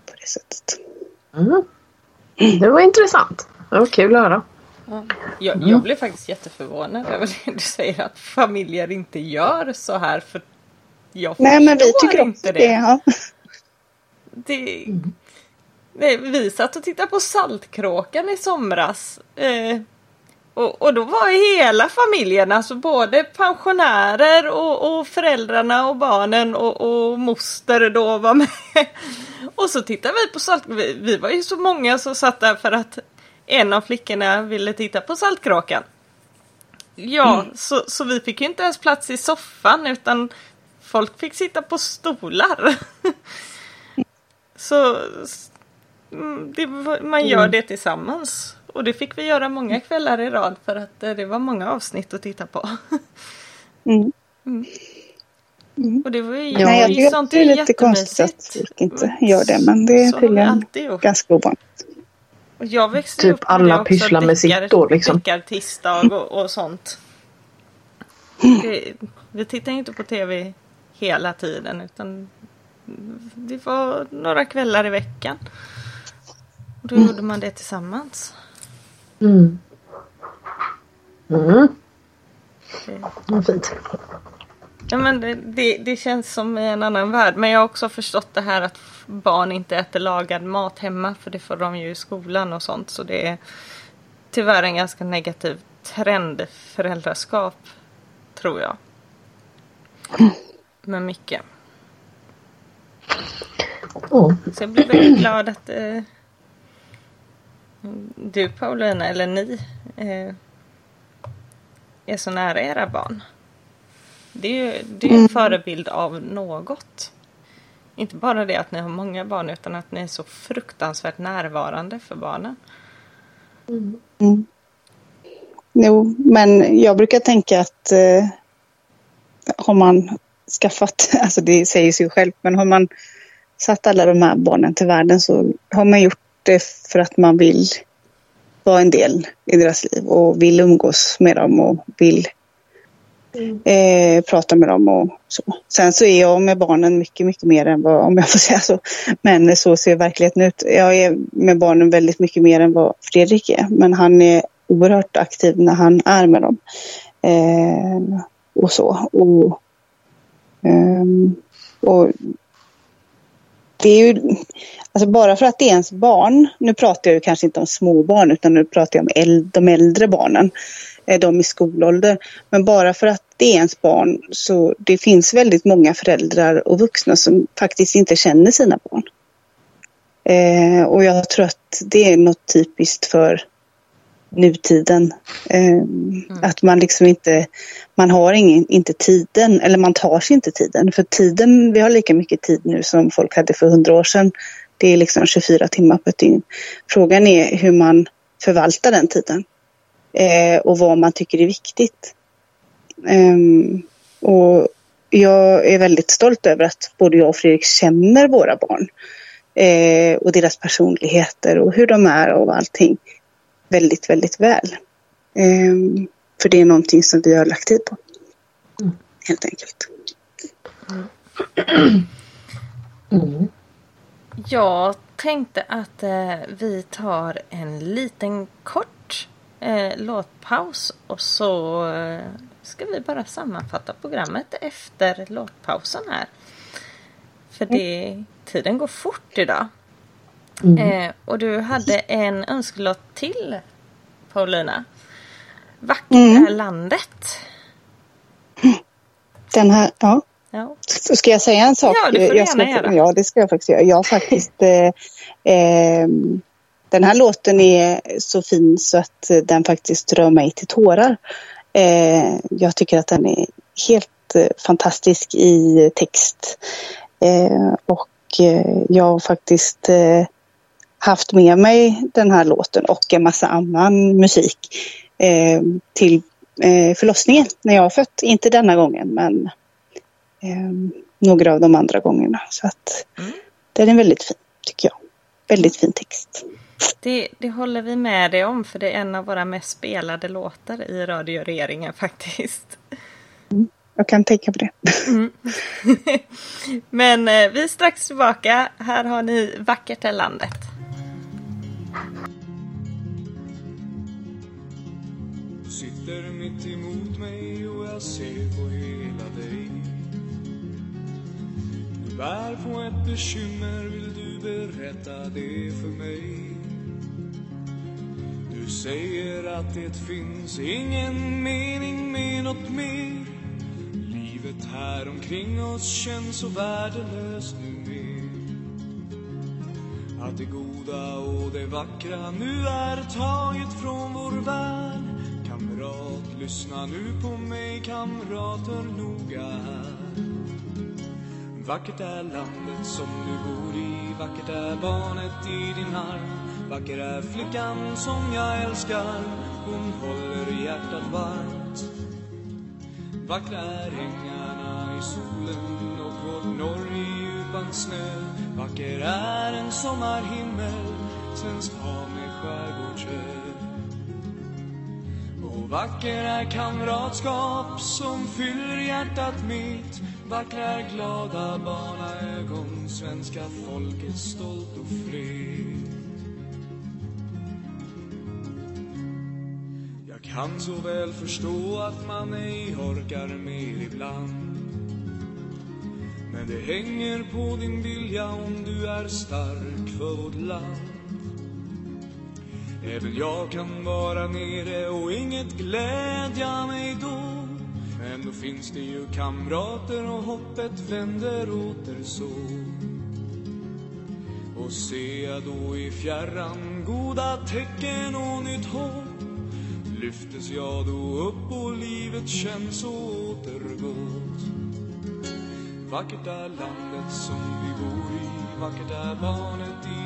på det sättet. Mm. Det var intressant. Det var kul att höra. Jag, jag blev faktiskt jätteförvånad över det du säger att familjer inte gör så här för jag Nej men vi tycker också inte det. Ja. det. Vi satt och tittade på Saltkråkan i somras. Eh, och, och då var hela familjen, alltså både pensionärer och, och föräldrarna och barnen och, och moster då var med. Och så tittade vi på Saltkråkan. Vi, vi var ju så många som satt där för att en av flickorna ville titta på Saltkråkan. Ja, så, så vi fick ju inte ens plats i soffan utan folk fick sitta på stolar. så mm, det, var- man gör det tillsammans. Och det fick vi göra många kvällar i rad för att eh, det var många avsnitt att titta på. Mm. Och det var ju Nej, jag tycker sånt det är lite konstigt att folk inte gör det men det är tydligen ganska ovanligt. Och jag växte Typ upp alla det pysslar med sitt då, liksom. Deckartisdag och, och sånt. Det, vi tittar inte på tv hela tiden utan det var några kvällar i veckan. Och då gjorde man det tillsammans. Mm. Mm. Vad fint. ja, men det, det, det känns som i en annan värld. Men jag har också förstått det här att barn inte äter lagad mat hemma för det får de ju i skolan och sånt. Så det är tyvärr en ganska negativ trend i föräldraskap, tror jag. Med mycket. Oh. Så jag blir väldigt glad att eh, du Paulina, eller ni, eh, är så nära era barn. Det är ju det är en förebild av något. Inte bara det att ni har många barn utan att ni är så fruktansvärt närvarande för barnen. Jo, men jag brukar tänka att eh, har man skaffat, alltså det säger sig själv, men har man satt alla de här barnen till världen så har man gjort det för att man vill vara en del i deras liv och vill umgås med dem och vill eh, prata med dem och så. Sen så är jag med barnen mycket, mycket mer än vad, om jag får säga så, men så ser verkligheten ut. Jag är med barnen väldigt mycket mer än vad Fredrik är, men han är oerhört aktiv när han är med dem. Eh, och så. Och, ehm, och det är ju, alltså bara för att det är ens barn, nu pratar jag ju kanske inte om småbarn utan nu pratar jag om äl, de äldre barnen, eh, de i skolålder. Men bara för att det är ens barn så det finns väldigt många föräldrar och vuxna som faktiskt inte känner sina barn. Eh, och jag tror att det är något typiskt för nutiden. Eh, Att man liksom inte, man har ingen, inte tiden, eller man tar sig inte tiden. För tiden, vi har lika mycket tid nu som folk hade för hundra år sedan. Det är liksom 24 timmar på ett dygn. Frågan är hur man förvaltar den tiden. Eh, och vad man tycker är viktigt. Ehm, och jag är väldigt stolt över att både jag och Fredrik känner våra barn. Eh, och deras personligheter och hur de är och allting väldigt, väldigt väl. Ehm, för det är någonting som vi har lagt tid på. Helt enkelt. Mm. Jag tänkte att eh, vi tar en liten kort eh, låtpaus och så eh, ska vi bara sammanfatta programmet efter låtpausen här. För det, tiden går fort idag. Eh, och du hade en önskelåt till Paulina. Vackert Mm. är landet. Den här, ja. Ja. Ska jag säga en sak? Ja, det får du jag ska, gärna göra. Ja, det ska jag faktiskt göra. Jag har faktiskt... Eh, eh, den här låten är så fin så att den faktiskt rör mig till tårar. Eh, jag tycker att den är helt eh, fantastisk i text. Eh, och eh, jag har faktiskt haft med mig den här låten och en massa annan musik eh, till eh, förlossningen när jag har fött. Inte denna gången men eh, några av de andra gångerna. Så att den är väldigt fin tycker jag. Väldigt fin text. Det, det håller vi med dig om för det är en av våra mest spelade låtar i radioreringen faktiskt. Jag kan tänka på det. Men eh, vi är strax tillbaka. Här har ni Vackert är landet. Du bär på ett bekymmer, vill du berätta det för mig? Du säger att det finns ingen mening med något mer. Livet här omkring oss känns så värdelöst numer att det goda och det vackra nu är taget från vår värld. Kamrat, lyssna nu på mig, kamrater noga här. Vackert är landet som du bor i, vackert är barnet i din arm. Vacker är flickan som jag älskar, hon håller hjärtat varmt. Vackra är ängarna i solen och vårt norr i djupan snö. Vacker är en sommarhimmel, svenskt hav med skärgårdsö. Och vacker är kamratskap som fyller hjärtat mitt. Vackra är glada barnaögon, svenska folket stolt och fritt. Jag kan så väl förstå att man ej orkar mer ibland. Men det hänger på din vilja om du är stark för vårt land. Även jag kan vara nere och inget glädja mig då? Men då finns det ju kamrater och hoppet vänder åter så. Och ser jag då i fjärran goda tecken och nytt hopp lyftes jag då upp och livet känns så återgått Vackert är landet som vi bor i Vackert är barnet i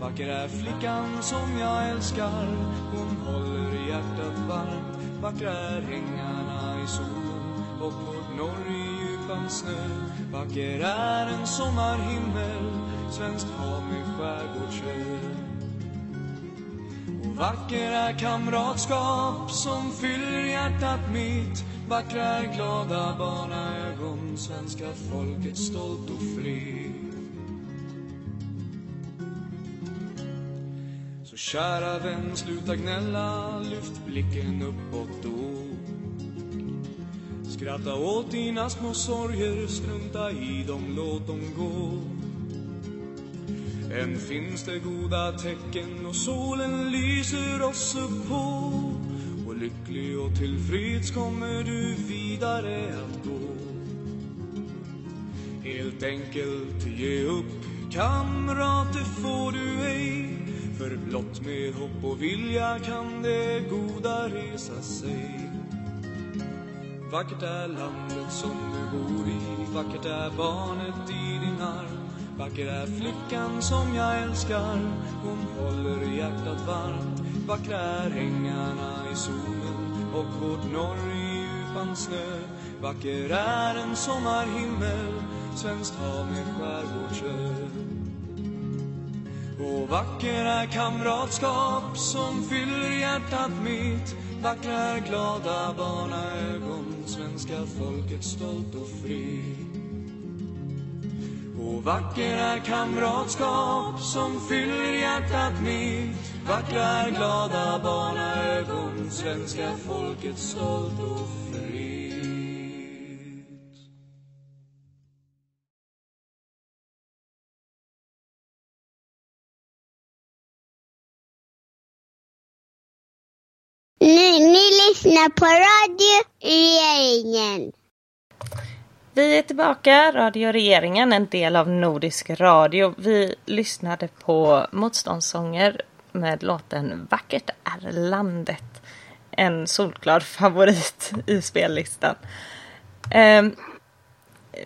Vacker är flickan som jag älskar Hon håller hjärtat varmt. Vackra är ängarna i solen och vårt norr i djupan snö. Vacker är en sommarhimmel Svenskt hav med skärgårdsö och vacker är kamratskap som fyller hjärtat mitt. Vackra är glada barnaögon, svenska folket stolt och fritt Så kära vän, sluta gnälla, lyft blicken uppåt då Skratta åt dina små sorger, strunta i dem, låt dem gå. Än finns det goda tecken och solen lyser oss upp på. Och lycklig och tillfreds kommer du vidare att gå. Helt enkelt ge upp, kamrat, det får du ej för blott med hopp och vilja kan det goda resa sig. Vackert är landet som du bor i, vackert är barnet i din arm. Vacker är flickan som jag älskar Hon håller hjärtat varmt. Vackra är ängarna i solen och vårt norr i djupan snö. Vacker är en sommarhimmel Svenskt hav med skärgårdsö och vackra kamratskap som fyller hjärtat mitt. Vackra är glada barnaögon Svenska folket stolt och fritt och vackra kamratskap som fyller hjärtat mitt. Vackra glada barnaögon Svenska folket stolt och fri. Lyssnar på Radio Regeringen. Vi är tillbaka, Radio Regeringen, en del av Nordisk Radio. Vi lyssnade på motståndssånger med låten Vackert är landet. En solklar favorit i spellistan. Ehm,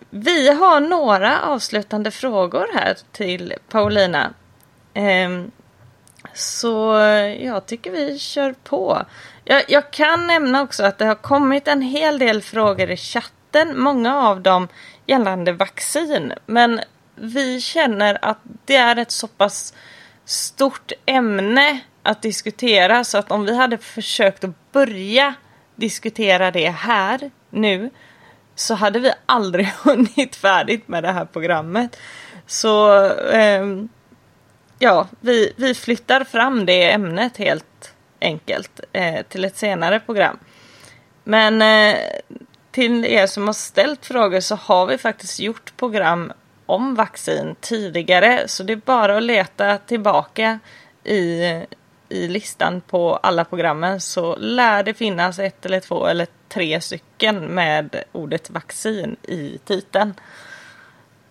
vi har några avslutande frågor här till Paulina. Ehm, så jag tycker vi kör på. Jag, jag kan nämna också att det har kommit en hel del frågor i chatten. Många av dem gällande vaccin. Men vi känner att det är ett så pass stort ämne att diskutera så att om vi hade försökt att börja diskutera det här nu så hade vi aldrig hunnit färdigt med det här programmet. Så eh, ja, vi, vi flyttar fram det ämnet helt enkelt eh, till ett senare program. Men eh, till er som har ställt frågor så har vi faktiskt gjort program om vaccin tidigare så det är bara att leta tillbaka i, i listan på alla programmen så lär det finnas ett eller två eller tre stycken med ordet vaccin i titeln.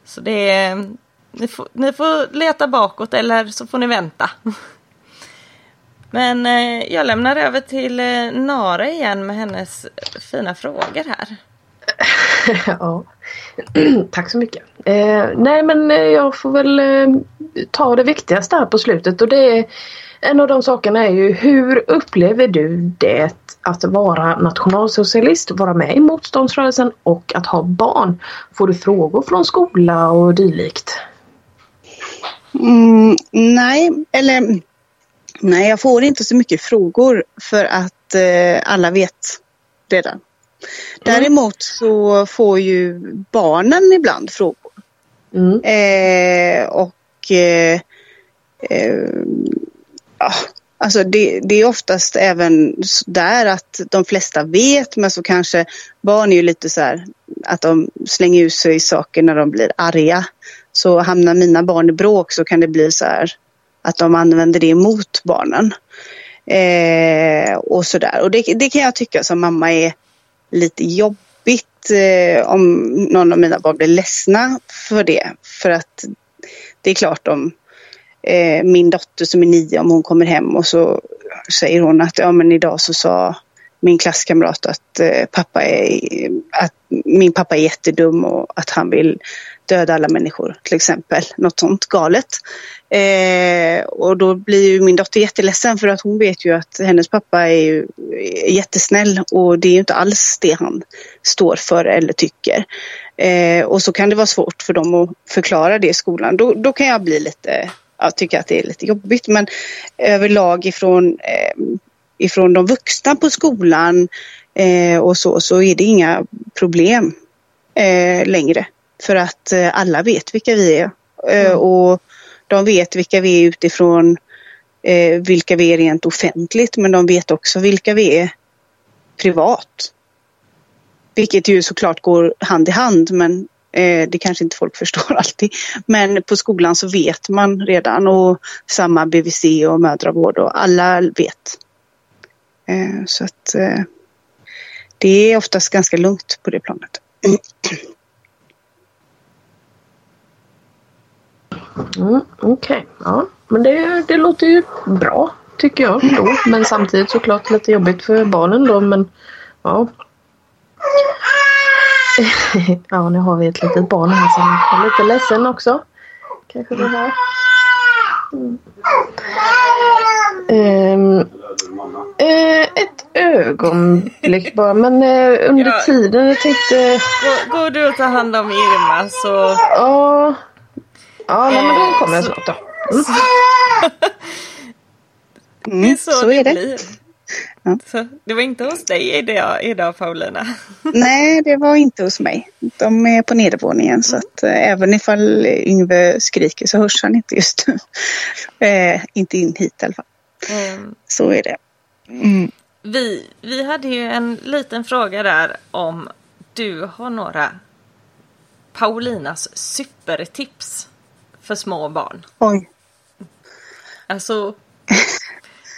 Så det är, ni, får, ni får leta bakåt eller så får ni vänta. Men eh, jag lämnar över till eh, Nara igen med hennes fina frågor här. ja. Tack så mycket. Eh, nej men eh, jag får väl eh, ta det viktigaste här på slutet och det är en av de sakerna är ju hur upplever du det att vara nationalsocialist, vara med i motståndsrörelsen och att ha barn? Får du frågor från skola och dylikt? Mm, nej, eller nej, jag får inte så mycket frågor för att eh, alla vet redan. Däremot så får ju barnen ibland frågor. Mm. Eh, och eh, eh, ja, alltså det, det är oftast även där att de flesta vet men så kanske barn är ju lite så här att de slänger ut sig i saker när de blir arga. Så hamnar mina barn i bråk så kan det bli så här att de använder det mot barnen. Eh, och sådär. Och det, det kan jag tycka som mamma är lite jobbigt eh, om någon av mina barn blir ledsna för det. För att det är klart om eh, min dotter som är nio, om hon kommer hem och så säger hon att ja men idag så sa min klasskamrat att, eh, pappa är, att min pappa är jättedum och att han vill döda alla människor till exempel. Något sånt galet. Eh, och då blir ju min dotter jätteledsen för att hon vet ju att hennes pappa är ju jättesnäll och det är ju inte alls det han står för eller tycker. Eh, och så kan det vara svårt för dem att förklara det i skolan. Då, då kan jag bli lite, jag tycker att det är lite jobbigt men överlag ifrån, eh, ifrån de vuxna på skolan eh, och så, så är det inga problem eh, längre. För att eh, alla vet vilka vi är. Eh, och de vet vilka vi är utifrån eh, vilka vi är rent offentligt men de vet också vilka vi är privat. Vilket ju såklart går hand i hand men det kanske inte folk förstår alltid. Men på skolan så vet man redan och samma BVC och mödravård och alla vet. Så att det är oftast ganska lugnt på det planet. Mm, Okej, ja. Men det, det låter ju bra tycker jag då. Men samtidigt såklart lite jobbigt för barnen då. Men ja. ja, nu har vi ett litet barn här som är lite ledsen också. Kanske det här. Mm. Eh, ett ögonblick bara. Men eh, under Ja. tiden jag tänkte... Gå, går du och tar hand om Irma så... Ja. Ja, nej, men då kommer jag snart då. Mm. Det är så, så det, är det. blir. Ja. Så, det var inte hos dig idag, idag Paulina. Nej, det var inte hos mig. De är på nedervåningen så att eh, även ifall Yngve skriker så hörs han inte just nu. eh, inte in hit i alla fall. Mm. Så är det. Mm. Vi, vi hade ju en liten fråga där om du har några Paulinas supertips för små barn. Oj. Alltså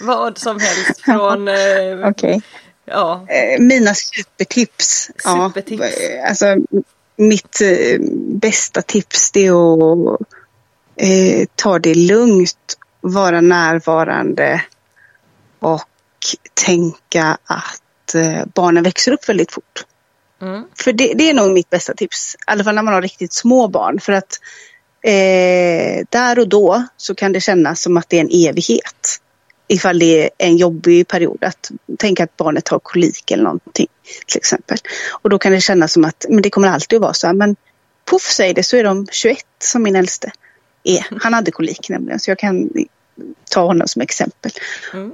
vad som helst från... Eh, Okej. ja, Eh, mina supertips. Supertips. Ja, eh, alltså, mitt eh, bästa tips det är att eh, ta det lugnt, vara närvarande och tänka att eh, barnen växer upp väldigt fort. Mm. För det, det är nog mitt bästa tips. I alla fall när man har riktigt små barn. För att eh, där och då så kan det kännas som att det är en evighet. Ifall det är en jobbig period. Att tänka att barnet har kolik eller någonting till exempel. Och då kan det kännas som att men det kommer alltid att vara så här. Men puff säger det så är de 21 som min äldste är. Han hade kolik nämligen så jag kan ta honom som exempel.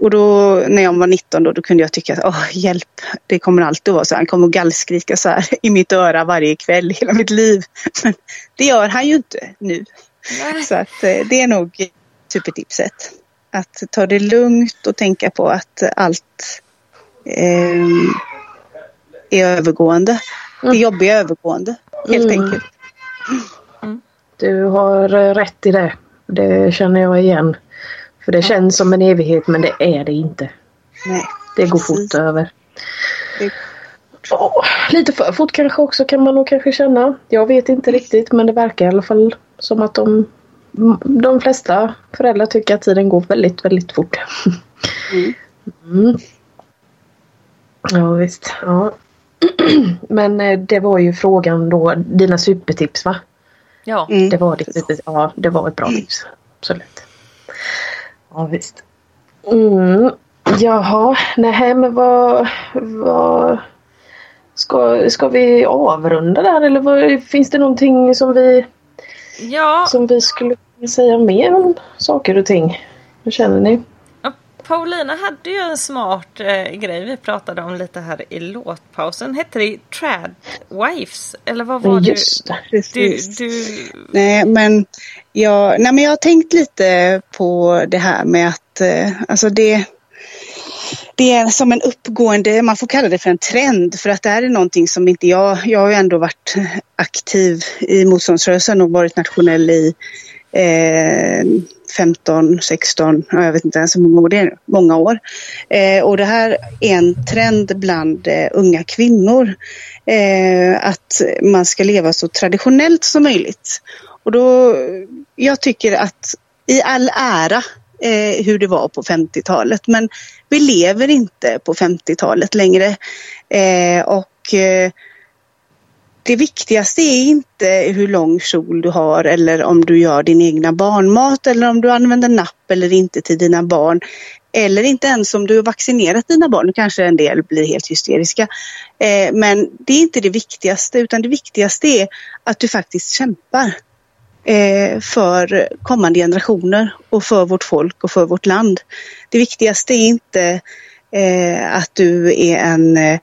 Och då när jag var 19 då, då kunde jag tycka att åh, hjälp, det kommer alltid vara så. Han kommer att gallskrika så här i mitt öra varje kväll hela mitt liv. Men det gör han ju inte nu. Så att eh, det är nog supertipset. Att ta det lugnt och tänka på att allt eh, är övergående. Det jobbiga är övergående helt Mm. enkelt. Du har eh, rätt i det. Det känner jag igen. För det känns som en evighet men det är det inte. Nej. Det går Precis. fort över. Det- Åh, lite för fort kanske också kan man nog kanske känna. Jag vet inte riktigt men det verkar i alla fall som att de, de flesta föräldrar tycker att tiden går väldigt, väldigt fort. Mm. Ja visst. Ja. Men eh, det var ju frågan då, dina supertips va? Ja. Mm. Det var, det, ja, det var ett bra tips. Absolut. Ja visst. Mm. Jaha, nej men vad... vad ska, ska vi avrunda där eller vad, finns det någonting som vi, Ja, som vi skulle kunna säga mer om saker och ting? Hur känner ni? Paulina hade ju en smart eh, grej vi pratade om lite här i låtpausen. Hette det Trad Wives? Eller vad var Just det. det? Du, Precis. du, Nej, men jag, nej, men jag har tänkt lite på det här med att eh, alltså det, det är som en uppgående, man får kalla det för en trend för att det här är någonting som inte jag, jag har ju ändå varit aktiv i motståndsrörelsen och varit nationell i eh, 15, 16, jag vet inte ens hur många år det är nu, många år. Eh, och det här är en trend bland eh, unga kvinnor eh, att man ska leva så traditionellt som möjligt. Och då, jag tycker att i all ära eh, hur det var på 50-talet men vi lever inte på 50-talet längre. Eh, och eh, det viktigaste är inte hur lång kjol du har eller om du gör din egna barnmat eller om du använder napp eller inte till dina barn. Eller inte ens om du har vaccinerat dina barn. Nu kanske en del blir helt hysteriska. Eh, men det är inte det viktigaste utan det viktigaste är att du faktiskt kämpar eh, för kommande generationer och för vårt folk och för vårt land. Det viktigaste är inte eh, att du är en eh,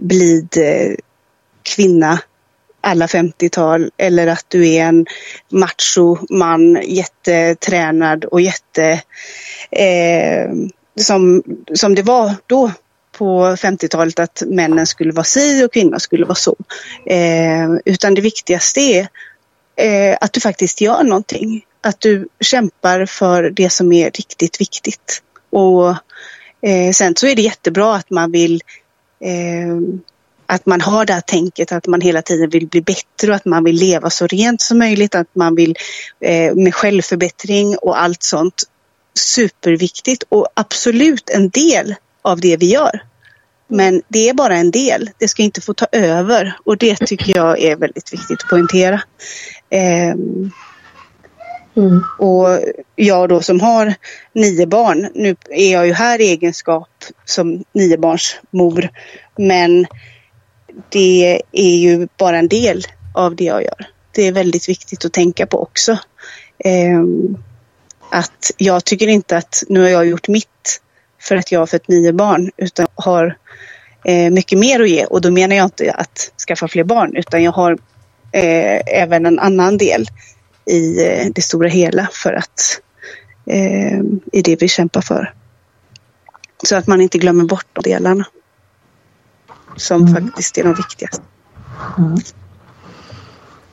blid eh, kvinna alla 50-tal eller att du är en macho man, jättetränad och jätte... Eh, som, som det var då på 50-talet att männen skulle vara si och kvinnor skulle vara så. Eh, utan det viktigaste är eh, att du faktiskt gör någonting. Att du kämpar för det som är riktigt viktigt. Och eh, sen så är det jättebra att man vill eh, att man har det här tänket att man hela tiden vill bli bättre och att man vill leva så rent som möjligt, att man vill eh, med självförbättring och allt sånt. Superviktigt och absolut en del av det vi gör. Men det är bara en del. Det ska inte få ta över och det tycker jag är väldigt viktigt att poängtera. Ehm, Mm. och jag då som har nio barn, nu är jag ju här i egenskap som niobarnsmor, men det är ju bara en del av det jag gör. Det är väldigt viktigt att tänka på också. Ehm, att jag tycker inte att nu har jag gjort mitt för att jag har fött nio barn utan har eh, mycket mer att ge och då menar jag inte att skaffa fler barn utan jag har eh, även en annan del i eh, det stora hela för att eh, i det vi kämpar för. Så att man inte glömmer bort de delarna. Som faktiskt är de viktigaste.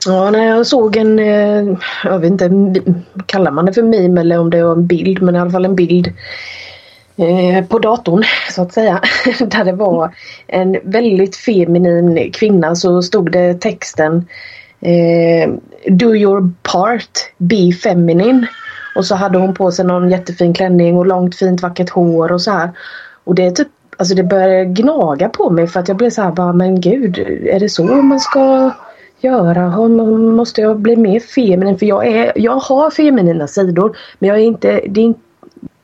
Ja, när jag såg en, eh, jag vet inte, kallar man det för meme eller om det var en bild, men i alla fall en bild eh, på datorn så att säga. Där det var en väldigt feminin kvinna så stod det texten eh, Do your part, be feminine. Och så hade hon på sig någon jättefin klänning och långt fint vackert hår och så här. Och det är typ, alltså det började gnaga på mig för att jag blev så här bara, men gud, är det så man ska göra? Måste jag bli mer feminin? För jag, är, jag har feminina sidor men jag är inte, det, är,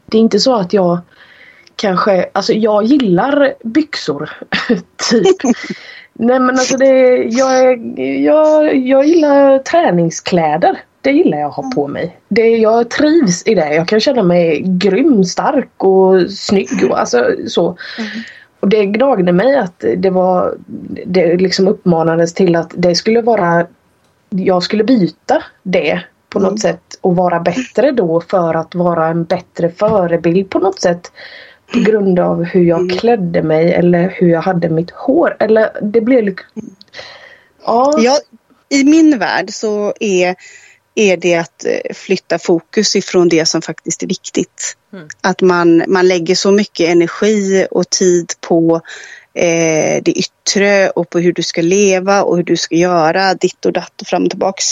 det är inte så att jag kanske, alltså jag gillar byxor. typ. Nej men alltså det, jag, är- jag, jag gillar träningskläder. Det gillar jag att ha på mig. Det, jag trivs i det. Jag kan känna mig grym, stark och snygg. Och, alltså, så. Och det gnagde mig att det var Det liksom uppmanades till att det skulle vara Jag skulle byta det på något sätt och vara bättre då för att vara en bättre förebild på något sätt. På grund av hur jag klädde mig eller hur jag hade mitt hår. Eller det blev. Ja. Ja, I min värld så är, är det att eh, flytta fokus ifrån det som faktiskt är viktigt. Att man, man lägger så mycket energi och tid på eh, det yttre och på hur du ska leva och hur du ska göra ditt och datt och fram och tillbaks.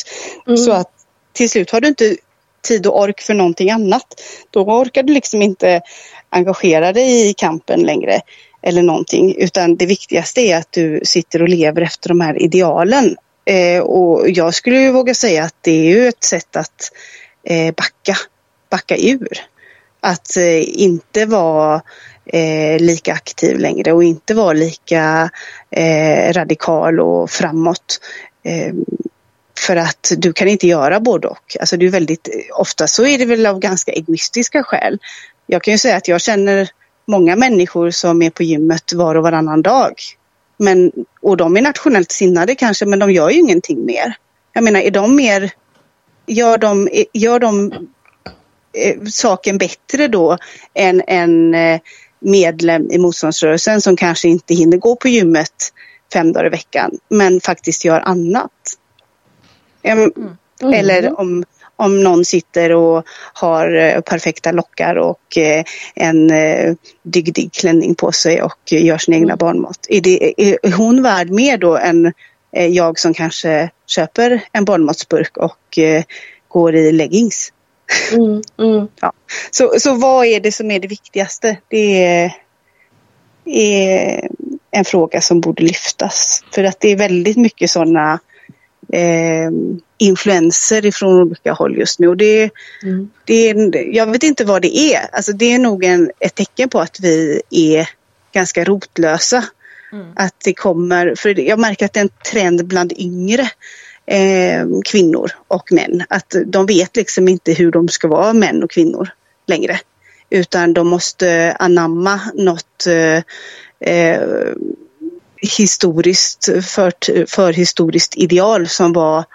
Så att till slut har du inte tid och ork för någonting annat. Då orkar du liksom inte engagera dig i kampen längre eller någonting utan det viktigaste är att du sitter och lever efter de här idealen. Eh, och jag skulle ju våga säga att det är ju ett sätt att eh, backa, backa ur. Att eh, inte vara eh, lika aktiv längre och inte vara lika eh, radikal och framåt. Eh, för att du kan inte göra både och. Alltså det är väldigt, eh, ofta så är det väl av ganska egoistiska skäl. Jag kan ju säga att jag känner många människor som är på gymmet var och varannan dag. Men, och de är nationellt sinnade kanske men de gör ju ingenting mer. Jag menar är de mer, gör de, gör de eh, saken bättre då än en eh, medlem i motståndsrörelsen som kanske inte hinner gå på gymmet fem dagar i veckan men faktiskt gör annat. Em, Eller om, om någon sitter och har eh, perfekta lockar och eh, en eh, dygdig klänning på sig och gör sin egna barnmat. Är, det, är, hon värd mer då än jag som kanske köper en barnmatsburk och går i leggings? Mm, mm. Ja. Så, så vad är det som är det viktigaste? Det är, är en fråga som borde lyftas. För att det är väldigt mycket sådana eh, influenser ifrån olika håll just nu. Och det, Mm. det är, jag vet inte vad det är. Alltså det är nog en, ett tecken på att vi är ganska rotlösa. Att det kommer, för jag märker att det är en trend bland yngre eh, kvinnor och män. Att de vet liksom inte hur de ska vara män och kvinnor längre. Utan de måste anamma något eh, eh, historiskt, för, förhistoriskt ideal som var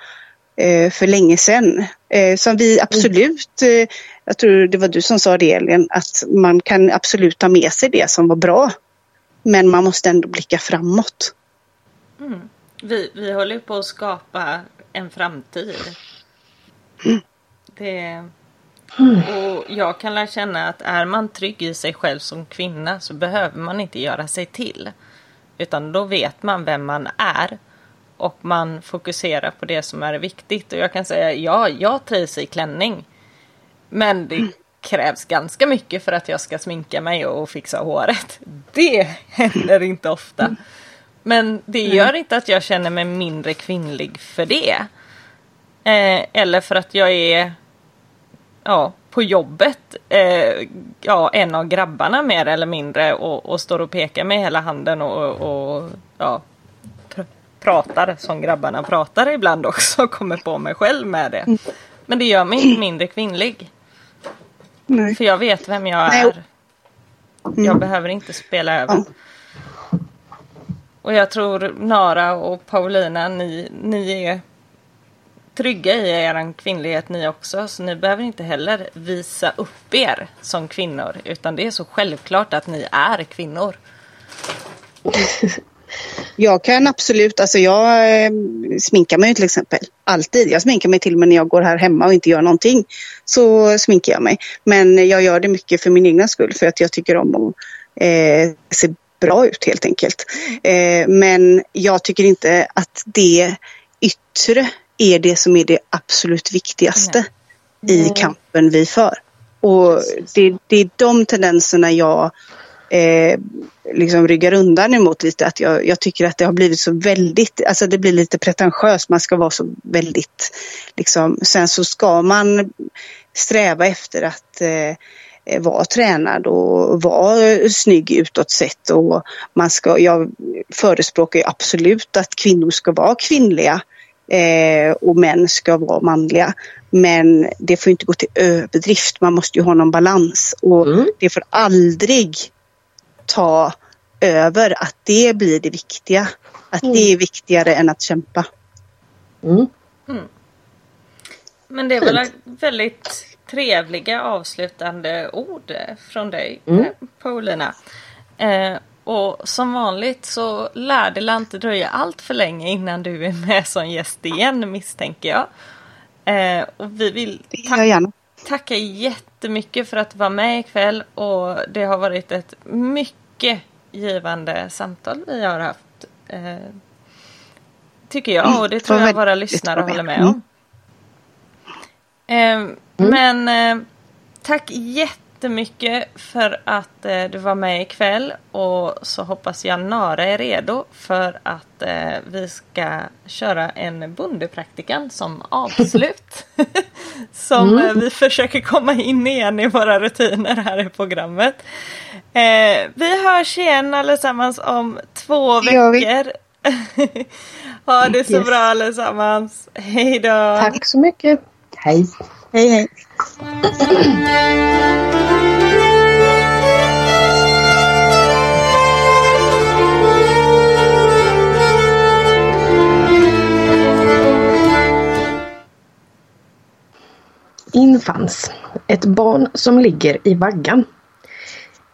eh, för länge sedan. Eh, som vi absolut, eh, jag tror det var du som sa det Elin, att man kan absolut ta med sig det som var bra. Men man måste ändå blicka framåt. Vi, vi håller på att skapa en framtid. Det, och jag kan lära känna att är man trygg i sig själv som kvinna så behöver man inte göra sig till. Utan då vet man vem man är. Och man fokuserar på det som är viktigt. Och jag kan säga, ja, jag trivs i klänning. Men det krävs ganska mycket för att jag ska sminka mig och fixa håret. Det händer inte ofta. Men det gör inte att jag känner mig mindre kvinnlig för det. Eh, eller för att jag är ja, på jobbet eh, ja, en av grabbarna mer eller mindre och, och står och pekar med hela handen och, och ja, pr- pratar som grabbarna pratar ibland också och kommer på mig själv med det. Men det gör mig inte mindre kvinnlig. Nej. För jag vet vem jag är. Jag behöver inte spela över. Ja. Och jag tror Nara och Paulina, ni, ni är trygga i er kvinnlighet ni också. Så ni behöver inte heller visa upp er som kvinnor. Utan det är så självklart att ni är kvinnor. Jag kan absolut, alltså jag eh, sminkar mig till exempel. Alltid. Jag sminkar mig till och med när jag går här hemma och inte gör någonting. Så sminkar jag mig. Men jag gör det mycket för min egna skull. För att jag tycker om att eh, se bra ut helt enkelt. Eh, men jag tycker inte att det yttre är det som är det absolut viktigaste i kampen vi för. Och det, det är de tendenserna jag eh, liksom ryggar undan emot lite. Att jag, jag tycker att det har blivit så väldigt, alltså det blir lite pretentiöst, man ska vara så väldigt liksom, sen så ska man sträva efter att eh, vara tränad och vara snygg utåt sett. Och man ska, jag förespråkar ju absolut att kvinnor ska vara kvinnliga eh, och män ska vara manliga. Men det får inte gå till överdrift, man måste ju ha någon balans och Mm. det får aldrig ta över att det blir det viktiga. Att det är viktigare än att kämpa. Mm. Men det är väl väldigt trevliga avslutande ord från dig Mm. Paulina. Eh, och som vanligt så lär det inte dröja allt för länge innan du är med som gäst igen misstänker jag. Eh, och vi vill gärna. tacka jättemycket för att du var med ikväll och det har varit ett mycket givande samtal vi har haft. Eh, tycker jag och det tror var jag våra lyssnare håller med Mm. om. Eh, Men eh, tack jättemycket för att eh, du var med ikväll och så hoppas jag Nara är redo för att eh, vi ska köra en bondepraktikan som avslut. som eh, vi försöker komma in igen i våra rutiner här i programmet. Eh, vi hörs igen allesammans om två veckor. ha det så bra allesammans. Hej då! Tack så mycket. Hej. Hej hej. Infans. Ett barn som ligger i vaggan.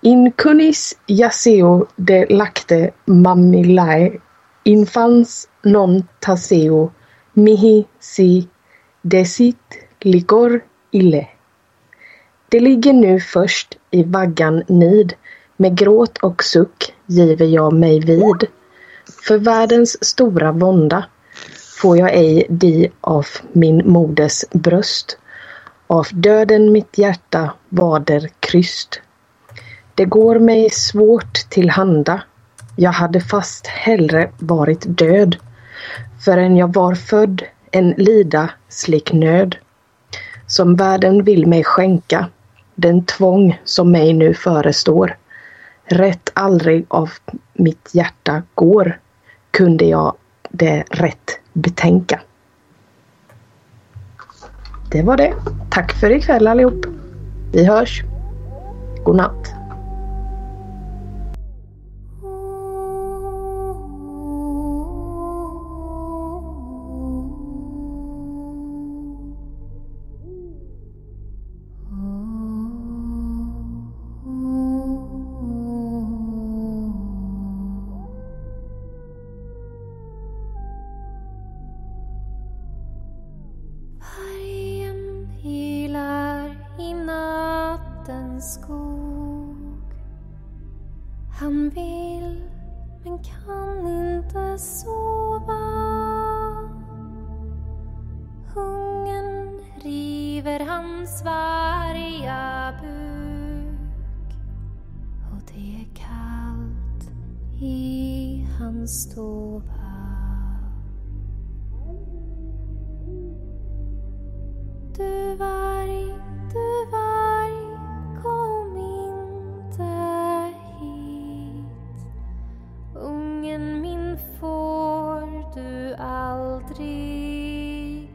In kunis jaseo de lacte mamilae infans non taseo mihi si desit licor ille. Det ligger nu först i vaggan nid. Med gråt och suck giver jag mig vid. För världens stora vånda får jag ej di av min moders bröst. Av döden mitt hjärta vader kryst. Det går mig svårt till handa. Jag hade fast hellre varit död. Förrän jag var född en lida slik nöd. Som världen vill mig skänka. Den tvång som mig nu förestår. Rätt aldrig av mitt hjärta går. Kunde jag det rätt betänka. Det var det. Tack för ikväll allihop. Vi hörs. God natt. Sova. Hungern river hans varga buk. Och det är kallt i hans stova. Du var aldrig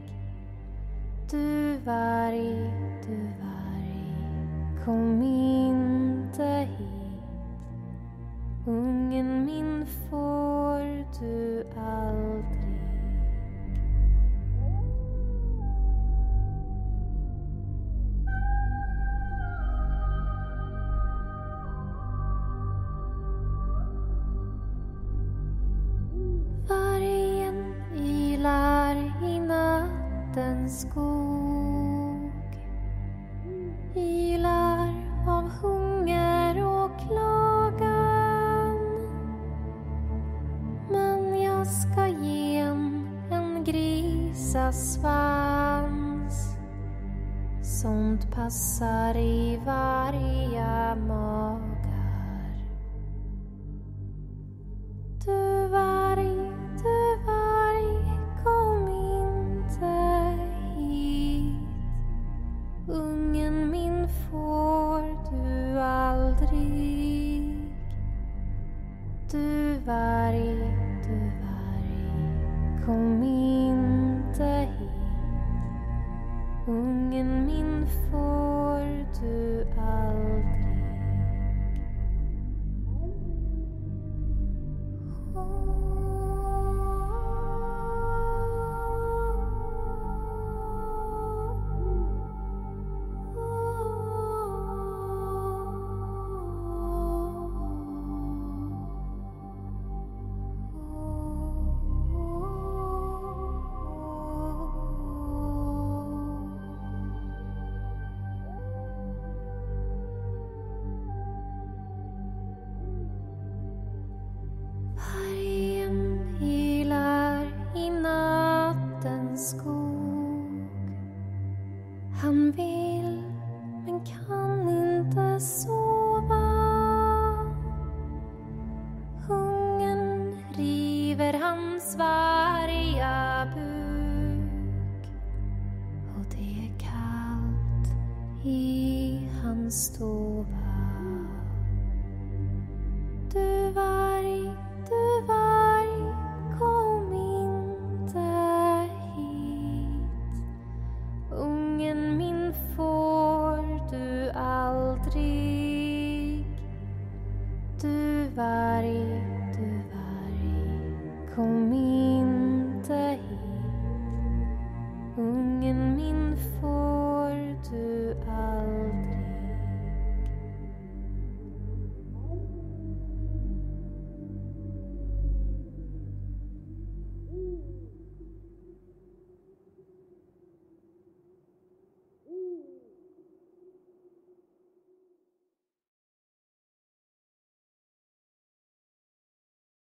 Du var du